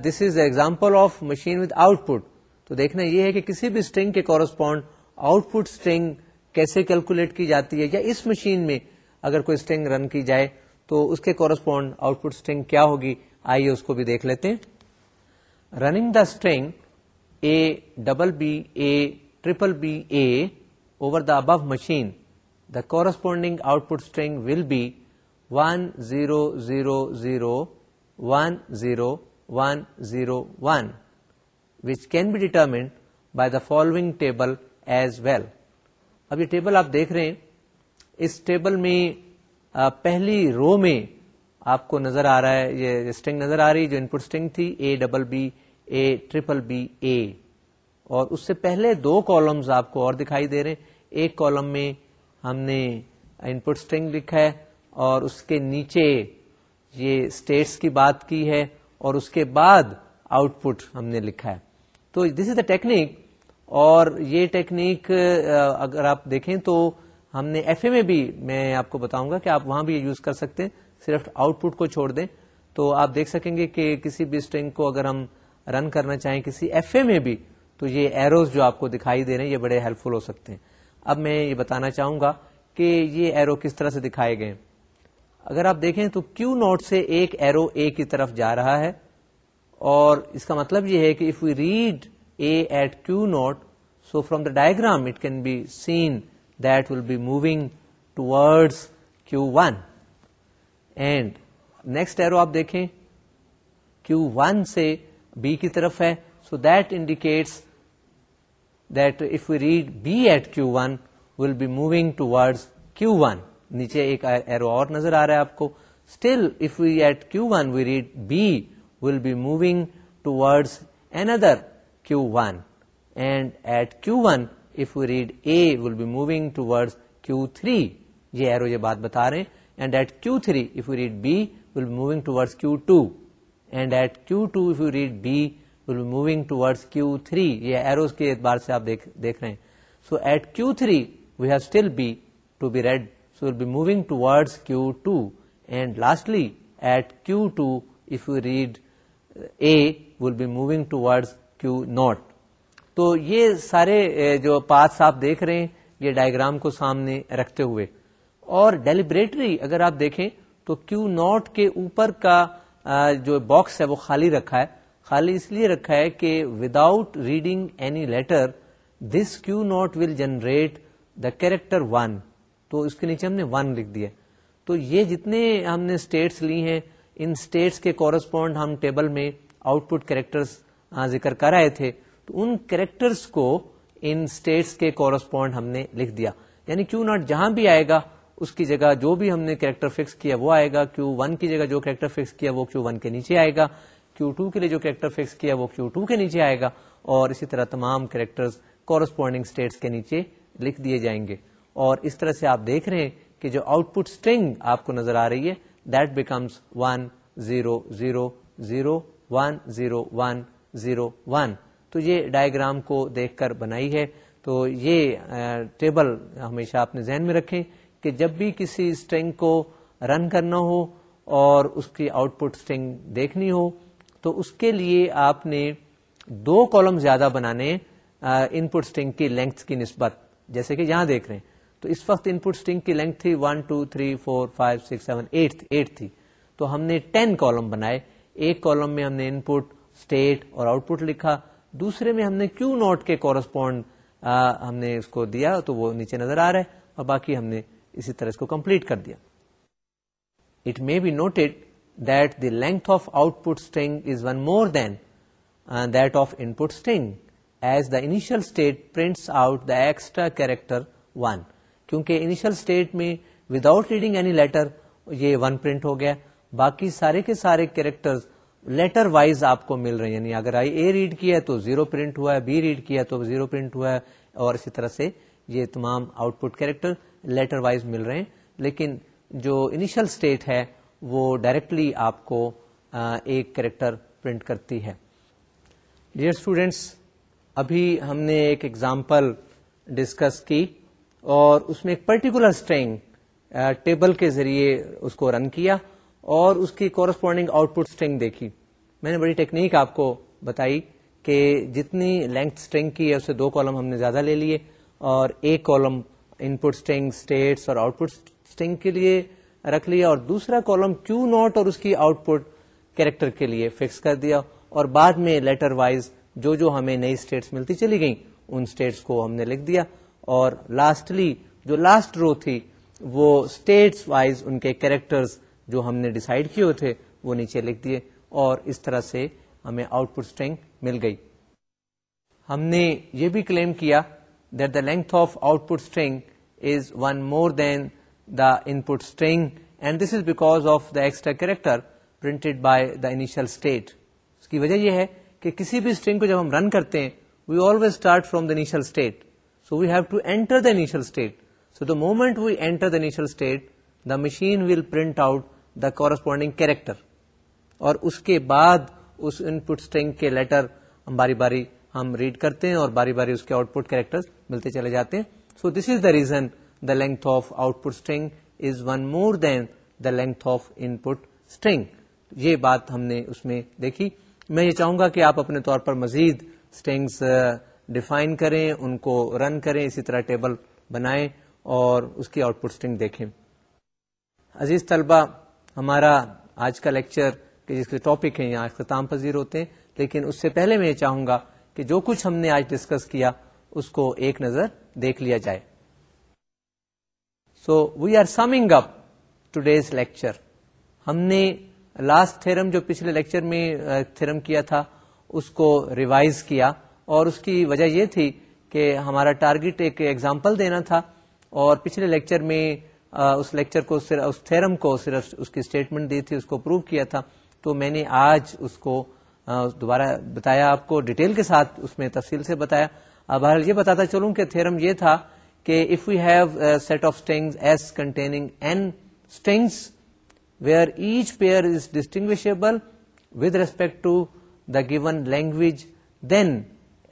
this is example of machine with output تو دیکھنا یہ ہے کہ کسی بھی اسٹرنگ کے کورسپونڈ آؤٹ پٹ اسٹرنگ کیسے کیلکولیٹ کی جاتی ہے یا اس مشین میں اگر کوئی اسٹرنگ رن کی جائے تو اس کے کورسپونڈ آؤٹ پٹ اسٹرنگ کیا ہوگی؟ آئیے اس کو بھی دیکھ لیتے ہیں۔ Running the string A double B A triple B A over the above machine the corresponding output string will be one zero zero zero one zero one zero one which can be determined by the following table as well اب یہ table آپ دیکھ رہے ہیں۔ اس table میں پہلی رو میں آپ کو نظر آ رہا ہے، یہ اسٹنگ نظر آ رہی، جو ان پٹ اسٹنگ تھی A double B A triple B A اور اس سے پہلے دو کالمز آپ کو اور دکھائی دے رہے ہیں۔ ایک کالم میں ہم نے ان پٹ اسٹنگ لکھا ہے اور اس کے نیچے یہ اسٹیٹس کی بات کی ہے اور اس کے بعد آؤٹ پٹ ہم نے لکھا ہے۔ تو دس از دا ٹیکنیک اور یہ ٹیکنیک اگر آپ دیکھیں تو ہم نے ایف اے میں بھی میں آپ کو بتاؤں گا کہ آپ وہاں بھی یہ یوز کر سکتے ہیں، صرف آؤٹ پٹ کو چھوڑ دیں۔ تو آپ دیکھ سکیں گے کہ کسی بھی اسٹرنگ کو اگر ہم رن کرنا چاہیں کسی ایف اے میں بھی، تو یہ ایروز جو آپ کو دکھائی دے رہے ہیں، یہ بڑے ہیلپ فل ہو سکتے ہیں۔ اب میں یہ بتانا چاہوں گا کہ یہ ایرو کس طرح سے دکھائے گئے اگر آپ دیکھیں تو کیو نوٹ سے ایک ایرو اے کی طرف جا رہا ہے۔ اور اس کا مطلب یہ ہے کہ if you read A at Q naught so from the diagram it can be seen that will be moving towards Q one and next arrow آپ دیکھیں کیو ون سے بی کی طرف ہے so that indicates that if you read B at Q one will be moving to Q one نیچے ایک arrow اور نظر آ رہا ہے آپ کو. Still if we at Q one we read B will be moving towards another Q one and at Q one if you read A will be moving Q three یہ ایرو یہ بات بتا رہے ہیں and at Q three if you read B will be moving towards two and at Q two if you read B will be moving three یہ arrows کے اعتبار سے آپ دیکھ رہے ہیں so at Q three we have still B to be read so will be moving towards Q two and lastly at Q two if you read A will be moving towards Q naught تو یہ سارے جو paths آپ دیکھ رہے ہیں، یہ diagram کو سامنے رکھتے ہوئے۔ اور ڈیلیبریٹری اگر آپ دیکھیں، تو کیو ناٹ کے اوپر کا جو باکس ہے، وہ خالی رکھا ہے۔ خالی اس لیے رکھا ہے کہ without reading any letter this Q naught will generate the character one تو اس کے نیچے ہم نے ون لکھ دیا۔ تو یہ جتنے ہم نے اسٹیٹس لی ہیں ان اسٹیٹس کے کورسپونڈ ہم ٹیبل میں آؤٹ پٹ کریکٹرس ذکر کر رہے تھے، تو ان کریکٹرس کو ان اسٹیٹس کے کورسپونڈ ہم نے لکھ دیا۔ یعنی کیو ناٹ جہاں بھی آئے گا، اس کی جگہ جو بھی ہم نے کریکٹر فکس کیا وہ آئے گا کیو ون کی جگہ جو کریکٹر فکس کیا وہ کیو ون کے نیچے آئے گا کیو ٹو کے لیے جو کریکٹر فکس کیا وہ کیو ٹو کے نیچے آئے گا، اور اسی طرح تمام کریکٹر کورسپونڈنگ اسٹیٹس کے نیچے لکھ دیے جائیں گے۔ اور اس طرح سے آپ دیکھ رہے ہیں کہ جو آؤٹ پٹ اسٹرنگ آپ کو نظر آ رہی ہے that becomes one zero zero zero one zero one zero one تو یہ ڈائگرام کو دیکھ کر بنائی ہے۔ تو یہ ٹیبل ہمیشہ اپنے ذہن میں رکھیں کہ جب بھی کسی اسٹرنگ کو رن کرنا ہو اور اس کی آؤٹ پٹ اسٹرنگ دیکھنی ہو، تو اس کے لیے آپ نے دو کالم زیادہ بنانے ان پٹ اسٹرنگ کی لینتھ کی نسبت۔ جیسے کہ یہاں دیکھ رہے ہیں۔ تو اس وقت ان پٹ کی لینتھ تھی one two three four five six seven eight eight تھی۔ تو ہم نے ٹین کالم بنائے۔ ایک کالم میں ہم نے ان پٹ اسٹیٹ اور آؤٹ پٹ لکھا۔ دوسرے میں ہم نے کیو نوٹ کے کورسپونڈ ہم نے اس کو دیا تو وہ نیچے نظر آ رہا ہے اور باقی ہم نے اسی طرح اس کو کمپلیٹ کر دیا۔ It may be noted that the length of output string is one more than that of input string as the initial state prints out the extra character one کیونکہ انیشل اسٹیٹ میں without reading any letter یہ one print ہو گیا. باقی سارے کے سارے character letter wise آپ کو مل رہے ہیں. یعنی اگر آئی اے ریڈ کیا ہے تو زیرو پرنٹ ہوا ہے، بی ریڈ کیا تو زیرو پرنٹ ہوا ہے، اور اسی طرح سے یہ تمام output character letter wise مل رہے ہیں. لیکن جو انیشل اسٹیٹ ہے، وہ ڈائریکٹلی آپ کو ایک کریکٹر پرنٹ کرتی ہے۔ ڈیئر اسٹوڈینٹس ابھی ہم نے ایک ایگزامپل ڈسکس کی۔ اور اس میں ایک پرٹیکولر اسٹرینگ ٹیبل کے ذریعے اس کو رن کیا اور اس کی کورسپونڈنگ آؤٹ پٹ اسٹرنگ دیکھی۔ میں نے بڑی ٹیکنیک آپ کو بتائی کہ جتنی لینتھ اسٹرنگ کی ہے اسے دو کالم ہم نے زیادہ لے لیے اور ایک column input string states اور آؤٹ پٹ اسٹنگ کے لیے رکھ لیا اور دوسرا کالم کیو نوٹ اور اس کی آؤٹ پٹ کیریکٹر کے لیے فکس کر دیا اور بعد میں لیٹر وائز جو جو ہمیں نئی اسٹیٹس ملتی چلی گئیں، ان اسٹیٹس کو ہم نے لکھ دیا۔ اور لاسٹلی جو لاسٹ رو تھی، وہ اسٹیٹس وائز ان کے کیریکٹرز جو ہم نے ڈسائڈ کیے تھے، وہ نیچے لکھ دیے اور اس طرح سے ہمیں آؤٹ پٹ اسٹرنگ مل گئی۔ ہم نے یہ بھی کلیم کیا that the length of output string is one more than the input string and this is because of the extra character printed by the initial state اس کی وجہ یہ ہے کہ کسی بھی اسٹرنگ کو جب ہم رن کرتے ہیں we always start from the initial state so we have to enter the initial state so the moment we enter the initial state the machine will print out the corresponding character اور اس کے بعد اس ان پٹ string کے letter ہم باری باری ہم read کرتے ہیں اور باری باری اس کے آؤٹ پٹ کیریکٹر ملتے چلے جاتے ہیں so this is the reason the length of output string is one more than the length of input string یہ بات ہم نے اس میں دیکھی میں یہ چاہوں گا کہ آپ اپنے طور پر مزید اسٹنگس ڈیفائن کریں، ان کو رن کریں، اسی طرح ٹیبل بنائیں اور اس کی آؤٹ پٹ اسٹنگ دیکھیں۔ عزیز طلبہ، ہمارا آج کا لیکچر کہ جس کے ٹاپک ہیں یہاں اختتام پذیر ہوتے ہیں، لیکن اس سے پہلے میں یہ چاہوں گا کہ جو کچھ ہم نے آج ڈسکس کیا، اس کو ایک نظر دیکھ لیا جائے۔ So we are summing up today's lecture ہم نے لاسٹ تھرم جو پچھلے لیکچر میں تھرم کیا تھا، اس کو ریوائز کیا۔ اور اس کی وجہ یہ تھی کہ ہمارا ٹارگیٹ ایک ایگزامپل دینا تھا اور پچھلے لیکچر میں اس لیکچر کو اس تھرم کو صرف اس کی اسٹیٹمنٹ دی تھی، اس کو پروو کیا تھا۔ تو میں نے آج اس کو دوبارہ بتایا آپ کو ڈیٹیل کے ساتھ اس میں تفصیل سے بتایا۔ اب بہرحال یہ بتاتا چلوں کہ تھرم یہ تھا کہ if you have set of string S containing n strings where each pair is distinguishable with respect to the given language then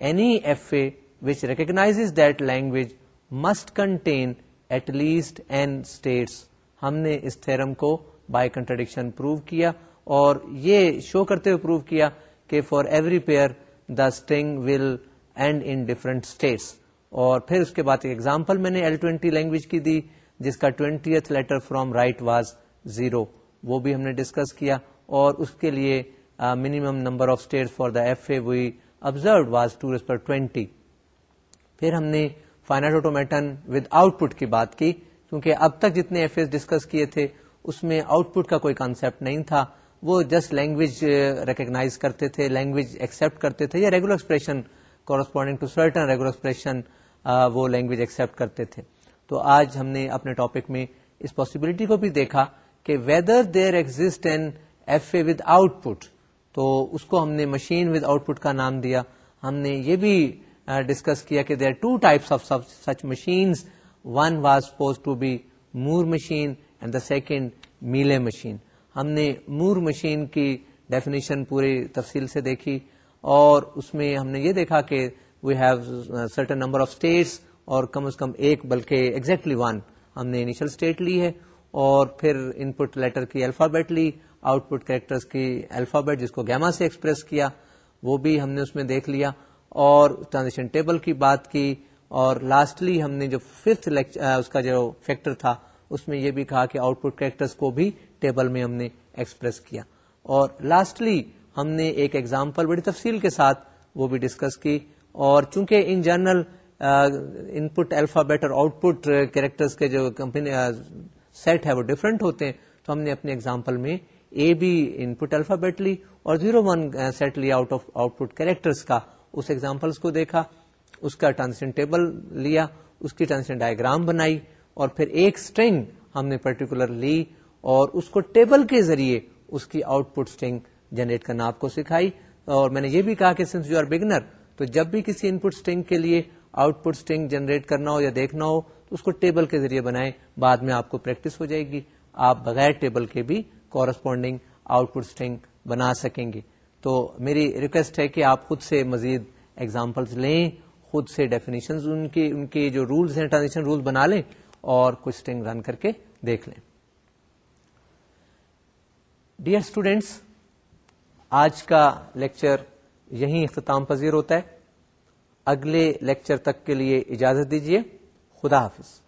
any F A which recognize that language must contain at least n states ہم نے اس theorem کو by contradiction prove کیا اور یہ show کرتے ہوئے prove کیا کہ for every pair the string will end in different states اور پھر اس کے بعد ایک ایگزامپل میں نے ایل ٹوینٹی لینگویج کی دی جس کا twenty letter from right was zero وہ بھی ہم نے ڈسکس کیا اور اس کے لیے minimum number of state for the F A we observed was two per twenty پھر ہم نے final automaton with output کی بات کی، کیونکہ اب تک جتنے ایف اے ڈسکس کیے تھے، اس میں آؤٹ پٹ کا کوئی کانسیپٹ نہیں تھا۔ وہ جسٹ لینگویج ریکگناز کرتے تھے لینگویج ایکسپٹ کرتے تھے، یا regular expression corresponding to certain regular expression وہ لینگویج ایکسپٹ کرتے تھے۔ تو آج ہم نے اپنے ٹاپک میں اس پاسبلٹی کو بھی دیکھا کہ whether there exist N F A with output تو اس کو ہم نے مشین ود آؤٹ پٹ کا نام دیا۔ ہم نے یہ بھی ڈسکس کیا کہ there two types of such machines one was supposed to be Moore machine and the second Mealy machine ہم نے مور مشین کی ڈیفینیشن پوری تفصیل سے دیکھی اور اس میں ہم نے یہ دیکھا کہ we have certain number of states اور کم از کم ایک بلکہ ایگزیکٹلی ون ہم نے انیشل اسٹیٹ لی ہے اور پھر ان پٹ لیٹر کی الفابیٹ لی آؤٹ پٹ کریکٹر کی الفابیٹ جس کو گیما سے ایکسپریس کیا، وہ بھی ہم نے اس میں دیکھ لیا۔ اور ٹرانزیکشن ٹیبل کی بات کی، اور لاسٹلی ہم نے جو ففتھ اس کا جو فیکٹر تھا، اس میں یہ بھی کہا کہ آؤٹ پٹ کریکٹرس کو بھی ٹیبل میں ہم نے ایکسپریس کیا۔ اور لاسٹلی ہم نے ایک ایگزامپل بڑی تفصیل کے ساتھ وہ بھی ڈسکس کی۔ اور چونکہ in general input alphabet اور آؤٹ پٹ کیریکٹرس کے جو کمپنی سیٹ ہے وہ ڈفرنٹ ہوتے ہیں، تو ہم نے اپنے ایگزامپل میں A B input alphabet لی اور زیرو ون سیٹ لی out of output characters کا اس ایگزامپلس کو دیکھا، اس کا ٹرانزیشن ٹیبل لیا، اس کی ٹرانزیشن ڈائگرام بنائی اور پھر ایک اسٹرنگ ہم نے پرٹیکولر لی اور اس کو ٹیبل کے ذریعے اس کی آؤٹ پٹ اسٹرنگ جنریٹ کرنا آپ کو سکھائی۔ اور میں نے یہ بھی کہا کہ سنس یو آر بگنر تو جب بھی کسی ان پٹ اسٹرنگ کے لیے آؤٹ پٹ اسٹرنگ جنریٹ کرنا ہو یا دیکھنا ہو، تو اس کو ٹیبل کے ذریعے بنائیں، بعد میں آپ کو پریکٹس ہو جائے گی۔ آپ بغیر ٹیبل کے بھی کورسپونڈنگ آؤٹ پٹ اسٹرنگ بنا سکیں گے۔ تو میری ریکویسٹ ہے کہ آپ خود سے مزید ایگزامپلس لیں، خود سے ڈیفینیشن ان کی، ان کے جو رولس ہیں ٹرانزیکشن رول بنا لیں اور کچھ اسٹرنگ رن کر کے دیکھ لیں۔ ڈیئر اسٹوڈینٹس آج کا لیکچر یہیں اختتام پذیر ہوتا ہے۔ اگلے لیکچر تک کے لیے اجازت دیجیے خدا حافظ۔